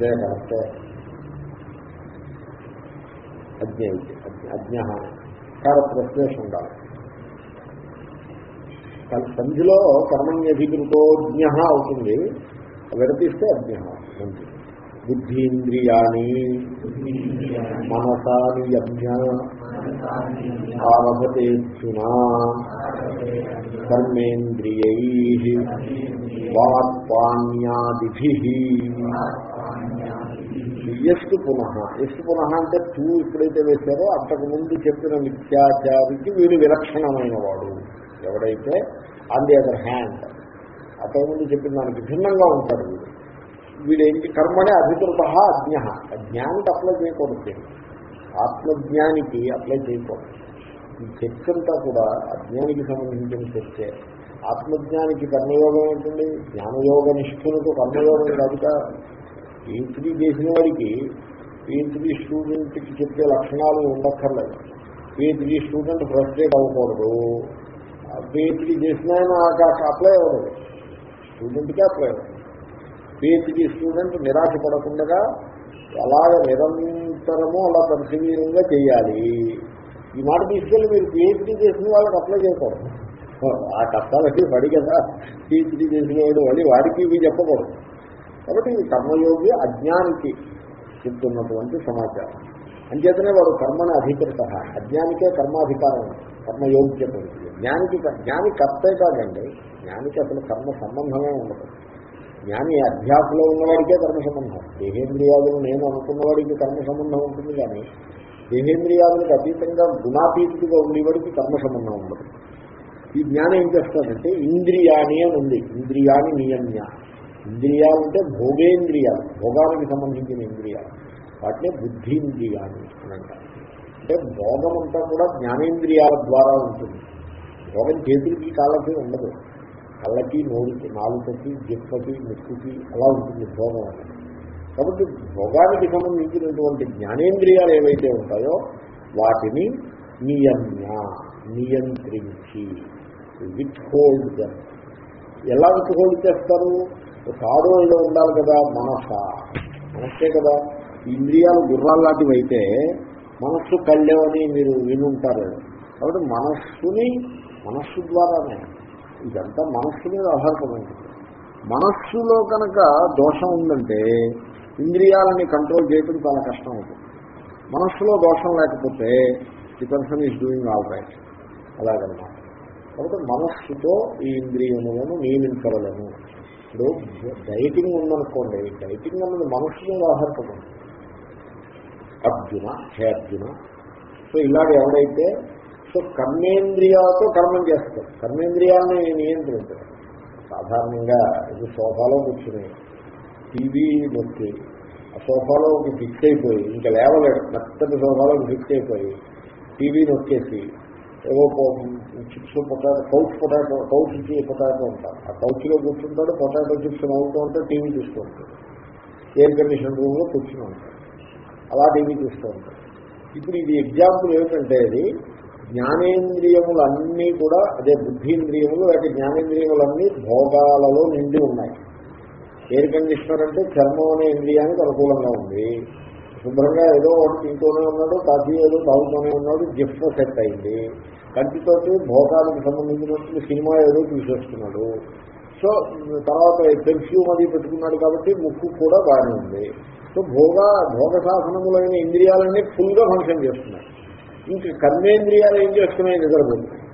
కరెక్టే. అజ్ఞ అజ్ఞ చాలా ప్రశ్లేషం ఉండాలి. సంధిలో కర్మణ్యధికృతో జ్ఞ అవుతుంది. విడతీస్తే అజ్ఞ మంచి బుద్ధీంద్రియాని మనసాని యజ్ఞ ఆరభతేర్జున కర్మేంద్రియై వాక్పాణ్యాదిభి. ఎస్టు పునః. ఎస్టు పునః అంటే టూ ఎప్పుడైతే వేశారో అంతకుముందు చెప్పిన మిథ్యాచారికి వీడు విలక్షణమైన వాడు ఎవడైతే? ఆన్ ది అదర్ హ్యాండ్ అంతకుముందు చెప్పిన దానికి భిన్నంగా ఉంటాడు వీడు వీడేంటి? కర్మనే అధికృత అజ్ఞ. జ్ఞానికి అప్లై చేయకూడదు ఆత్మజ్ఞానికి అప్లై చేయకూడదు. ఈ చర్చ అంతా కూడా అజ్ఞానికి సంబంధించిన చర్చే. ఆత్మజ్ఞానికి కర్మయోగం ఏంటండి? జ్ఞానయోగ నిష్ఠులకు కర్మయోగం కాదుగా పీహెచ్డీ చేసిన వాడికి పీహెచ్డీ స్టూడెంట్కి చెప్పే లక్షణాలు ఉండక్కర్లేదు. పీహెచ్డీ స్టూడెంట్ ఫ్రస్ట్రేట్ అవ్వకూడదు. పీహెచ్డీ చేసిన అప్లై అవ్వదు స్టూడెంట్కే అప్లై అవుతుంది పిహెచ్డి స్టూడెంట్ నిరాశ పడకుండా అలాగ నిరంతరము అలా పరిశీలనంగా చేయాలి. ఈ మాట తీసుకెళ్ళి మీరు పిహెచ్డీ చేసిన వాళ్ళకి అప్లై చేయకూడదు. ఆ కష్టాలకి పడి కదా. పిహెచ్డీ చేసిన వాడు వాడి వాడికి ఇవి చెప్పకూడదు. కాబట్టి ఈ కర్మయోగి అజ్ఞానికి చెప్తున్నటువంటి సమాచారం. అంచేతనే వాడు కర్మని అధికృత. అజ్ఞానికే కర్మాధికారం. కర్మయోగ్యత ఉంటుంది జ్ఞానికి జ్ఞాని కర్తే కాదండి జ్ఞానికి అసలు కర్మ సంబంధమే ఉండదు. జ్ఞాని అధ్యాసలో ఉన్నవాడికే కర్మ సంబంధం. దేహేంద్రియాదులు నేను అనుకున్నవాడికి కర్మ సంబంధం ఉంటుంది కానీ దేహేంద్రియాదులకు అతీతంగా గుణాతీతుడిగా ఉండేవాడికి కర్మ సంబంధం ఉండదు. ఈ జ్ఞానం ఏం చేస్తాడంటే ఇంద్రియాని అని ఉంది. ఇంద్రియాని నియమ్య. ఇంద్రియాలు అంటే భోగేంద్రియాలు భోగానికి సంబంధించిన ఇంద్రియాలు. వాటినే బుద్ధీంద్రియాలు అని అంటారు. అంటే భోగం అంతా కూడా జ్ఞానేంద్రియాల ద్వారా ఉంటుంది. భోగం చేతులకి కాళ్ళకి ఉండదు. కళ్ళకి నోరుకి నాలుకకి జిప్పకి ముక్కుకి అలా ఉంటుంది భోగం అనేది. కాబట్టి భోగానికి సంబంధించినటువంటి జ్ఞానేంద్రియాలు ఏవైతే ఉంటాయో వాటిని నియమ్య నియంత్రించి విత్ హోల్డ్ దమ్ ఎలా విత్ హోల్డ్ చేస్తారు? తాడు ఏదో ఉండాలి కదా మనస. మనస్సే కదా. ఇంద్రియాలు గుర్రాలు లాంటివి అయితే మనస్సు కళ్ళేవని మీరు వినుంటారు. కాబట్టి మనస్సుని మనస్సు ద్వారానే. ఇదంతా మనస్సు మీద ఆధారపడి మనస్సులో కనుక దోషం ఉందంటే ఇంద్రియాలని కంట్రోల్ చేయడం చాలా కష్టం అవుతుంది మనస్సులో దోషం లేకపోతే the person is doing all right. అలాగనమాట. కాబట్టి మనస్సుతో ఈ ఇంద్రియములను నియమించగలను ఇప్పుడు డైటింగ్ ఉందనుకోండి. డైటింగ్ అన్నది మనస్సు మీద ఆధారపడింది. అర్జున హే అర్జున. సో ఇలాగ ఎవడైతే సో కర్మేంద్రియాలతో కర్మం చేస్తారు. కర్మేంద్రియాలని నియంత్రించారు. సాధారణంగా ఇది సోఫాలో కూర్చుని టీవీ నొక్కి ఆ సోఫాలో ఫిక్స్ అయిపోయి ఇంకా లేవలేడు మెత్తటి సోఫాలో ఫిక్స్ అయిపోయి టీవీ నొక్కేసి ఏవో chips potato couch potato couch potato ఉంటారు. ఆ కౌచ్లో కూర్చుంటాడు పొటాటో చిప్స్ నవ్వుతూ ఉంటాడు టీవీ చూస్తూ ఉంటాడు. ఎయిర్ కండిషన్ రూమ్లో కూర్చుని ఉంటాడు. అలా దేవి చూస్తూ ఉంటాడు ఇప్పుడు ఇది ఎగ్జాంపుల్ ఏమిటంటే అది జ్ఞానేంద్రియములన్నీ కూడా అదే బుద్ధింద్రియములు లేకపోతే జ్ఞానేంద్రియములన్నీ భోగాలలో నిండి ఉన్నాయి. ఎయిర్ కండిషనర్ అంటే చర్మం అనే ఇంద్రియానికి అనుకూలంగా ఉంది. శుభ్రంగా ఏదో ఒకటి తింటూనే ఉన్నాడు కాఫీ ఏదో తాగుతూనే ఉన్నాడు గిఫ్ట్ సెట్ అయింది. కంటితోటి భోగాలకు సంబంధించినటువంటి సినిమా ఏదో చూసేస్తున్నాడు సో తర్వాత పెర్ఫ్యూమ్ అది పెట్టుకున్నాడు కాబట్టి ముక్కు కూడా బాగానే ఉంది. సో భోగ భోగ సాధనములైన ఇంద్రియాలన్నీ ఫుల్గా ఫంక్షన్ చేస్తున్నాయి. ఇంకా కర్మేంద్రియాలు ఏం చేస్తున్నాయి నిద్రపోతున్నాయి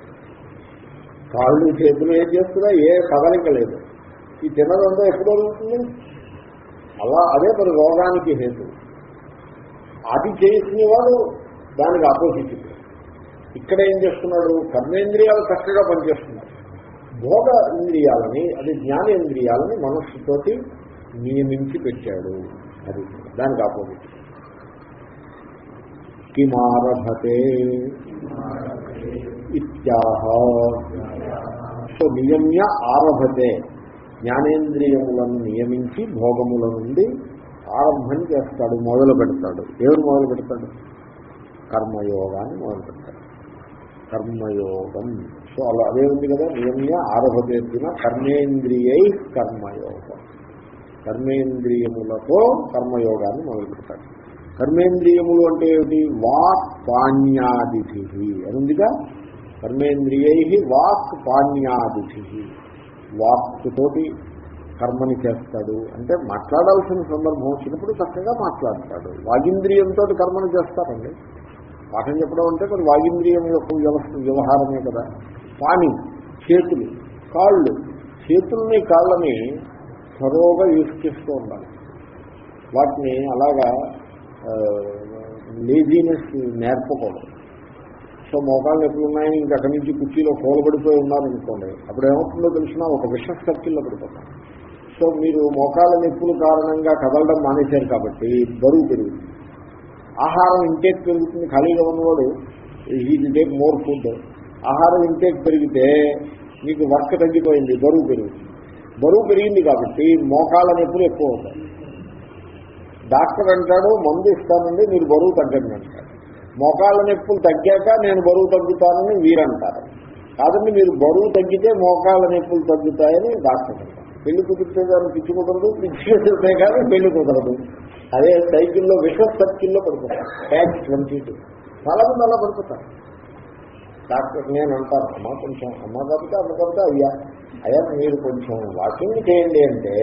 కాళ్ళు చేతులు ఏం చేస్తున్నాయి? ఏ కదలిక లేదు. ఈ తినదంతా ఎప్పుడు అవుతుంది అలా అదే మరి రోగానికి హేతు. అది చేసిన వాడు దానికి ఆపోజిట్. ఇక్కడ ఏం చేస్తున్నాడు? కర్మేంద్రియాలు చక్కగా పనిచేస్తున్నాయి. భోగ ఇంద్రియాలని అది జ్ఞానేంద్రియాలని మనస్సుతోటి నియమించి పెట్టాడు. అది. దానికి ఆపోజిట్. కిమారభతే ఇత్యాహ. సో నియమ్య ఆరభతే. జ్ఞానేంద్రియములను నియమించి భోగముల నుండి ఆరంభం చేస్తాడు మొదలు పెడతాడు. ఎవరు మొదలు పెడతాడు? కర్మయోగాన్ని మొదలు పెడతాడు. కర్మయోగం. సో అలా అదే ఉంది కదా నియమ్య ఆరభతేసిన కర్మేంద్రియై కర్మయోగం. కర్మేంద్రియములతో కర్మయోగాన్ని మొదలు పెడతాడు కర్మేంద్రియములు అంటే ఏమిటి? వాక్ పాణ్యాదిథి అని ఉందిగా కర్మేంద్రియై వాక్ పాణ్యాదిథి వాక్తోటి కర్మని చేస్తాడు. అంటే మాట్లాడాల్సిన సందర్భం వచ్చినప్పుడు చక్కగా మాట్లాడతాడు. వాగింద్రియంతో కర్మను చేస్తారండి. పాఠం చెప్పడం అంటే మరి వాగింద్రియం యొక్క వ్యవస్థ వ్యవహారమే కదా. పాణి చేతులు కాళ్ళు. చేతుల్ని కాళ్ళని సరోగా యూజ్ చేస్తూ ఉండాలి. వాటిని అలాగా లేజీనెస్ నేర్పకూడదు. సో మోకాళ్ళు ఎప్పుడు ఉన్నాయని ఇంకా అక్కడి నుంచి కుర్చీలో కోలబడిపోయి ఉన్నారనుకోండి అప్పుడు ఏమవుతుందో తెలిసినా ఒక విష సర్కిల్లో పడిపోతాం సో మీరు మోకాళ్ళ నొప్పుల కారణంగా కదలడం మానేశారు కాబట్టి బరువు పెరుగుతుంది. ఆహారం ఇంటేక్ పెరుగుతుంది. ఖాళీగా ఉన్నవాడు ఇది టేక్ మోర్ ఫుడ్ ఆహారం ఇంటేక్ పెరిగితే మీకు వర్క్ తగ్గిపోయింది బరువు పెరుగుతుంది. బరువు పెరిగింది కాబట్టి మోకాళ్ళ నొప్పులు ఎక్కువ అవుతాయి. డాక్టర్ అంటాడు మందు ఇస్తానండి మీరు బరువు తగ్గండి అంటాడు. మోకాళ్ళ నొప్పులు తగ్గాక నేను బరువు తగ్గుతానని వీరంటారు. కాదండి మీరు బరువు తగ్గితే మోకాళ్ళ నొప్పులు తగ్గుతాయని డాక్టర్ అంటారు. పెళ్ళి కుదిరితే కానీ పిచ్చి కుదరదు పిచ్చి కుదిరితే కానీ పెళ్ళి కుదరదు. అదే సైకిల్లో విశ్వ సర్కిల్లో పడుకుంటారు. ట్యాక్స్ ట్వంటీ టూ చాలా మంది అలా పడుకుంటారు. డాక్టర్ నేను అంటాను అమ్మ కొంచెం అమ్మ కాబట్టి అమ్మ కాబట్టి అయ్యా. అయ్యా మీరు కొంచెం వాకింగ్ చేయండి అంటే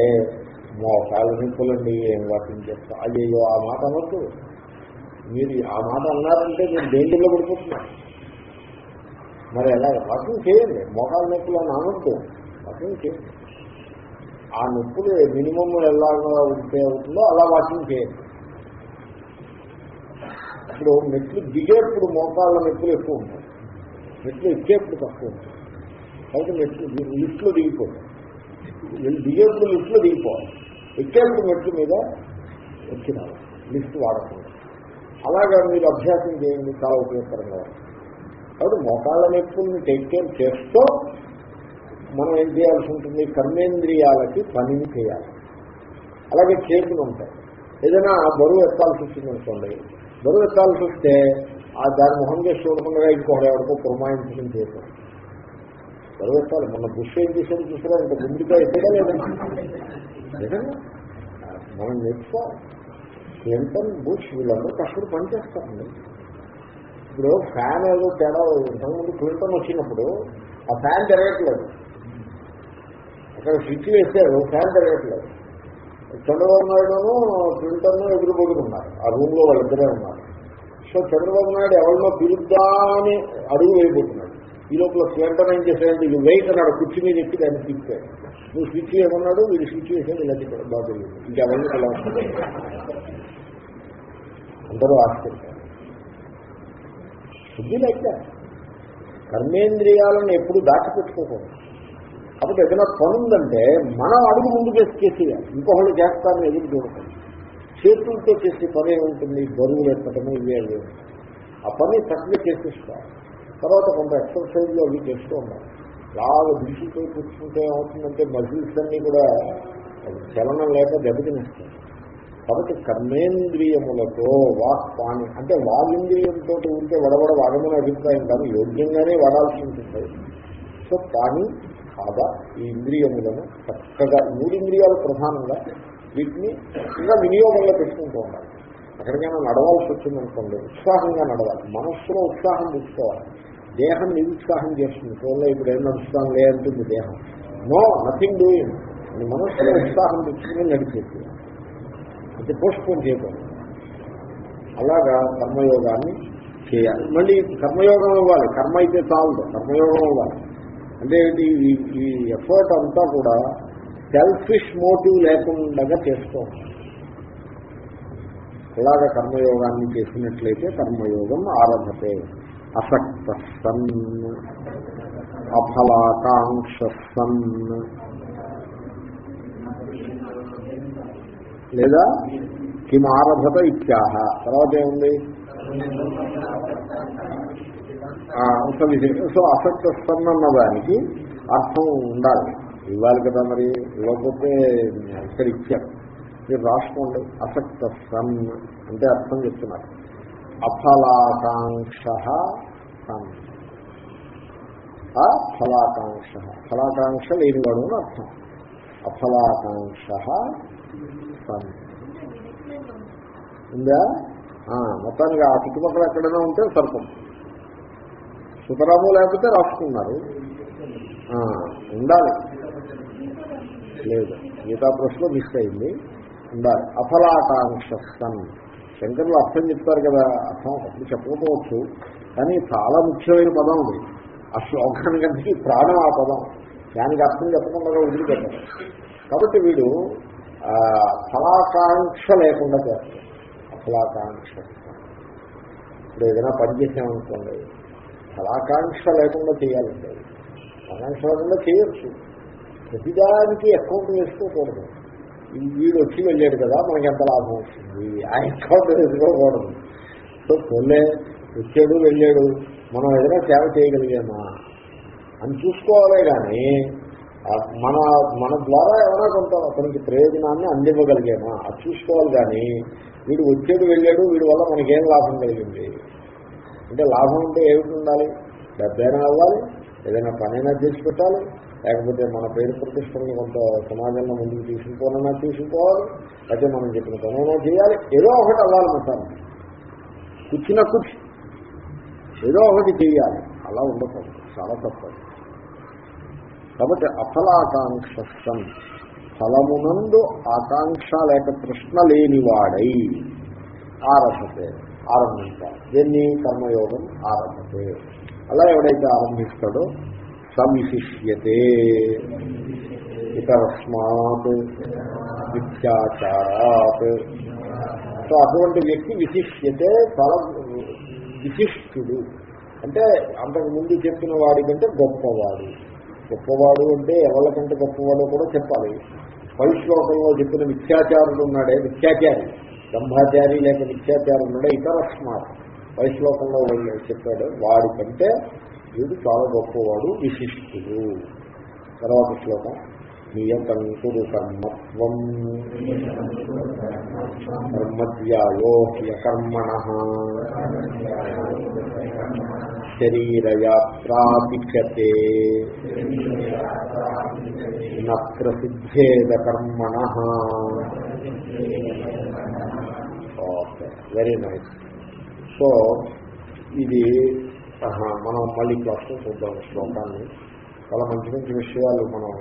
మోకాలు నిప్పులండి ఏం వాకింగ్ చేస్తాం అయ్యో ఆ మాట అనొద్దు. మీరు ఆ మాట అన్నారంటే మీరు దేంట్లో పడిపోతున్నారు? మరి ఎలా వాకింగ్ చేయండి. మోకాలు నొప్పులు అని అనొద్దు. వాకింగ్ చేయండి. ఆ నొప్పులు మినిమం ఎలాగా ఉంటే అవుతుందో అలా వాకింగ్ చేయండి. ఇప్పుడు మెట్లు దిగేప్పుడు మోకాళ్ళ నొప్పులు ఎక్కువ ఉంటాయి. మెట్లు ఎక్కేప్పుడు తక్కువ ఉంటాయి. కాబట్టి మెట్లు లిఫ్ట్లో దిగిపోతాయి దిగేప్పుడు లిఫ్ట్లో దిగిపోవాలి. ఎక్కేప్పుడు మెట్ల మీద ఎక్కి లిఫ్ట్ వాడకూడదు. అలాగా మీరు అభ్యాసం చేయండి చాలా ఉపయోగకరంగా కాబట్టి మోకాళ్ళ నొప్పుల్ని టేక్ కేర్ చేస్తూ మనం ఏం చేయాల్సి ఉంటుంది? కర్మేంద్రియాలకి పనిని చేయాలి. అలాగే చేతులు ఉంటాయి. ఏదైనా బరువు ఎత్తాల్సి వచ్చింది అనుకోండి బరువు ఎత్తాల్సి వస్తే ఆ దాని మొహం చేసి చూడకుండా ఇంకొకటి ఎవరికో పురమాయించడం చేశారు బరువు ఎత్తాలి మొన్న బుష్ ఏం చేసేది చూసారా? ఇంకా ముందుగా ఎక్కడా లేదండి మనం నేర్చుకోవాలి క్లింటన్ బుష్ వీళ్ళందరూ కష్టపడి పనిచేస్తారండి ఇప్పుడు ఫ్యాన్ ఏదో తేడా ఇంతకుముందు క్లింటన్ వచ్చినప్పుడు ఆ ఫ్యాన్ తిరగట్లేదు. అక్కడ స్విచ్ వేసారు ఫ్యాన్ తిరగట్లేదు. చంద్రబాబు నాయుడును క్లింటన్ ఎదురు ఉన్నారు ఆ రూమ్లో వాళ్ళిద్దరే ఉన్నారు. సో చంద్రబాబు నాయుడు ఎవరినో పిలుద్దా అని అడుగు వేయబోతున్నాడు. ఈ లోపల క్లింటన్ ఏం చేశాడు ఇది వెయిట్ అన్నాడు. కుర్చీ మీద ఎక్కి దాన్ని తిప్పాడు నువ్వు స్విచ్ ఏమన్నాడు వీడు స్విచ్ వేసాడు ఇలా తిప్పాడు బాబు ఇంకెవరిని ఎలా అందరూ ఆశ్చర్యారు శుద్ధి లైక్ కర్మేంద్రియాలను ఎప్పుడు దాచిపెట్టుకోకూడదు. కాబట్టి ఏదైనా పనుందంటే మనం అడుగు ముందు చేసి చేసేయాలి. ఇంకొకళ్ళు చేస్తారని ఎదురు చూడకూడదు. చేతులతో చేసే పని ఏముంటుంది బరువులు ఎత్తటము ఇవే అవి. ఆ పని చక్కగా చేసేస్తారు తర్వాత కొంత ఎక్సర్సైజ్లో అవి చేస్తూ ఉన్నారు బాగా దృష్టితో కూర్చుంటే ఏమవుతుందంటే మజిల్స్ అన్నీ కూడా చలనం లేక దెబ్బతినేస్తాయి. కాబట్టి కర్మేంద్రియములతో వాక్ పాణి అంటే వాగింద్రియంతో ఉంటే వడవడ వాడమని అభిప్రాయం కాదు యోగ్యంగానే వాడాల్సి ఉంటుంది. సో కానీ కాదా ఈ ఇంద్రియములను చక్కగా మూడు ఇంద్రియాలు ప్రధానంగా వీటిని ఇంకా వినియోగంలో పెట్టుకుంటూ ఉండాలి ఎక్కడికైనా నడవాల్సి వచ్చిందనుకోండి ఉత్సాహంగా నడవాలి. మనస్సులో ఉత్సాహం తీసుకోవాలి దేహం నిరుత్సాహం చేస్తుంది. ఫోన్లో ఇప్పుడు ఏం నడుస్తాం లేదంటుంది దేహం. No nothing doing. మనస్సులో ఉత్సాహం తెచ్చుకుని నడిచేది అది పోస్ట్పోన్ చేయకూడదు. అలాగా కర్మయోగాన్ని చేయాలి. మళ్ళీ కర్మయోగం ఇవ్వాలి. కర్మ అయితే చాలదు. కర్మయోగం ఇవ్వాలి. అంటే ఈ- ఈ ఎఫర్ట్ అంతా కూడా సెల్ఫిష్ మోటివ్ లేకుండా చేస్తూ ఉండాలి అలాగ కర్మయోగాన్ని చేసినట్లయితే కర్మయోగం ఆరభతే. అసక్త సన్ అఫలాకాంక్ష సన్ లేదా కిమారభత ఇత్యాహ. తర్వాత ఏముంది? ఒక సో అసక్త సన్ అన్న దానికి అర్థం ఉండాలి. ఇవ్వాలి కదా మరి. ఇవ్వకపోతే ఇక్కడ ఇచ్చారు మీరు రాసుకోండి అసక్త సన్ అంటే అర్థం చెప్తున్నారు. అఫలాకాంక్ష సన్. ఫలాకాంక్ష. ఫలాకాంక్ష లేనివాడు అని అర్థం. అఫలాకాంక్ష సన్. ఉందా? మొత్తానికి ఆ చుట్టుపక్కల ఎక్కడైనా ఉంటే సర్పం సుతరాము లేకపోతే రాసుకున్నారు. ఉండాలి. లేదు. మిగతా ప్రశ్న మిస్ అయింది. ఉండాలి. అఫలాకాంక్ష సన్ శంకర్లు అర్థం చెప్తారు కదా. అర్థం అప్పుడు చెప్పకపోవచ్చు. కానీ చాలా ముఖ్యమైన పదం ఉంది ఆ శ్లోకానికంటే ప్రాణం ఆ పదం. దానికి అర్థం చెప్పకుండా వదిలిపెట్టారు. కాబట్టి వీడు ఫలాకాంక్ష లేకుండా చేస్తారు ఫలాకాంక్ష ఇప్పుడు ఏదైనా పని చేసామనుకోండి ఫలాకాంక్ష లేకుండా చేయాలండి. ఫలాకాంక్ష లేకుండా చేయొచ్చు. ప్రతిదానికి అకౌంట్ వేసుకోకూడదు వీడు వచ్చి వెళ్ళాడు కదా మనకి ఎంత లాభం వస్తుంది? ఆ అకౌంట్ వేసుకోకూడదు సో పొల్లే వచ్చాడు వెళ్ళాడు. మనం ఏదైనా సేవ చేయగలిగామా? అని చూసుకోవాలే కానీ మన మన ద్వారా ఏమైనా కొంత అతనికి ప్రయోజనాన్ని అందివ్వగలిగామా? అది చూసుకోవాలి కానీ వీడు వచ్చాడు వెళ్ళాడు వీడి వల్ల మనకేం లాభం కలిగింది? అంటే లాభం అంటే ఏమిటి ఉండాలి? డబ్బైనా అవ్వాలి ఏదైనా పనైనా చేసి పెట్టాలి లేకపోతే మన పేరు ప్రతిష్టలను కొంత సమాజంలో ముందుకు తీసుకుపోనైనా తీసుకుపోవాలి. అయితే మనం చెప్పిన పనైనా చేయాలి. ఏదో ఒకటి అవ్వాలనుకుంటాను కూర్చున్న కూర్చు. ఏదో ఒకటి చేయాలి. అలా ఉండకూడదు. చాలా తప్పదు. కాబట్టి అఫలాకాంక్ష ఫలమునందు ఆకాంక్ష లేక కృష్ణ లేనివాడై ఆరభతే. ఆరంభించాలి. దీన్ని? కర్మయోగం ఆరంభతే. అలా ఎవడైతే ఆరంభిస్తాడో సవిశిష్యతే ఇతరస్మాత్ మిథ్యాచారాత్ సో అటువంటి వ్యక్తి విశిష్యతే చాలా విశిష్టుడు. అంటే అంతకు ముందు చెప్పిన వాడికంటే గొప్పవాడు. గొప్పవాడు అంటే ఎవరికంటే గొప్పవాడు కూడా చెప్పాలి. పై శ్లోకంలో చెప్పిన మిథ్యాచారుడు ఉన్నాడే మిథ్యాచారి బ్రహ్మాచారి లేక మిథ్యాచారి ఉన్నాడే ఇతరస్మాత్. స్మార్ట్ పై శ్లోకంలో చెప్పాడు వాడికంటే వీడు చాలా గొప్పవాడు విశిష్టుడు. తర్వాత శ్లోకం నియతం కురు కర్మత్వం. కర్మధ్యాయో హ్యకర్మణ శరీరయాత్రాపిచతే న ప్రసిద్ధేద కర్మణ. Okay very nice. సో ఇది మనం మళ్ళీ క్లాస్లో చూద్దాం శ్లోకాన్ని. చాలా మంచి మంచి విషయాలు మనం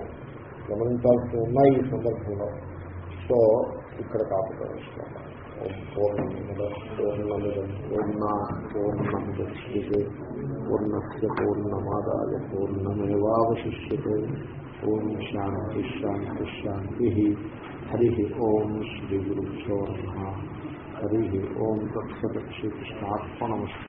గమనించాల్సి ఉన్నాయి ఈ సందర్భంలో. సో ఇక్కడ కాపుతాం శ్లోకం ఓం పూర్ణముద పూర్ణ పూర్ణముద్యే పూర్ణస్ పూర్ణమాదాయ పూర్ణమేవాశిష్యే ఓం శాంతి శాంతి శాంతి. హరి ఓం శ్రీ గురుభ్యో నమ. హరి ఓం తత్సత్ శ్రీకృష్ణార్పణమస్తు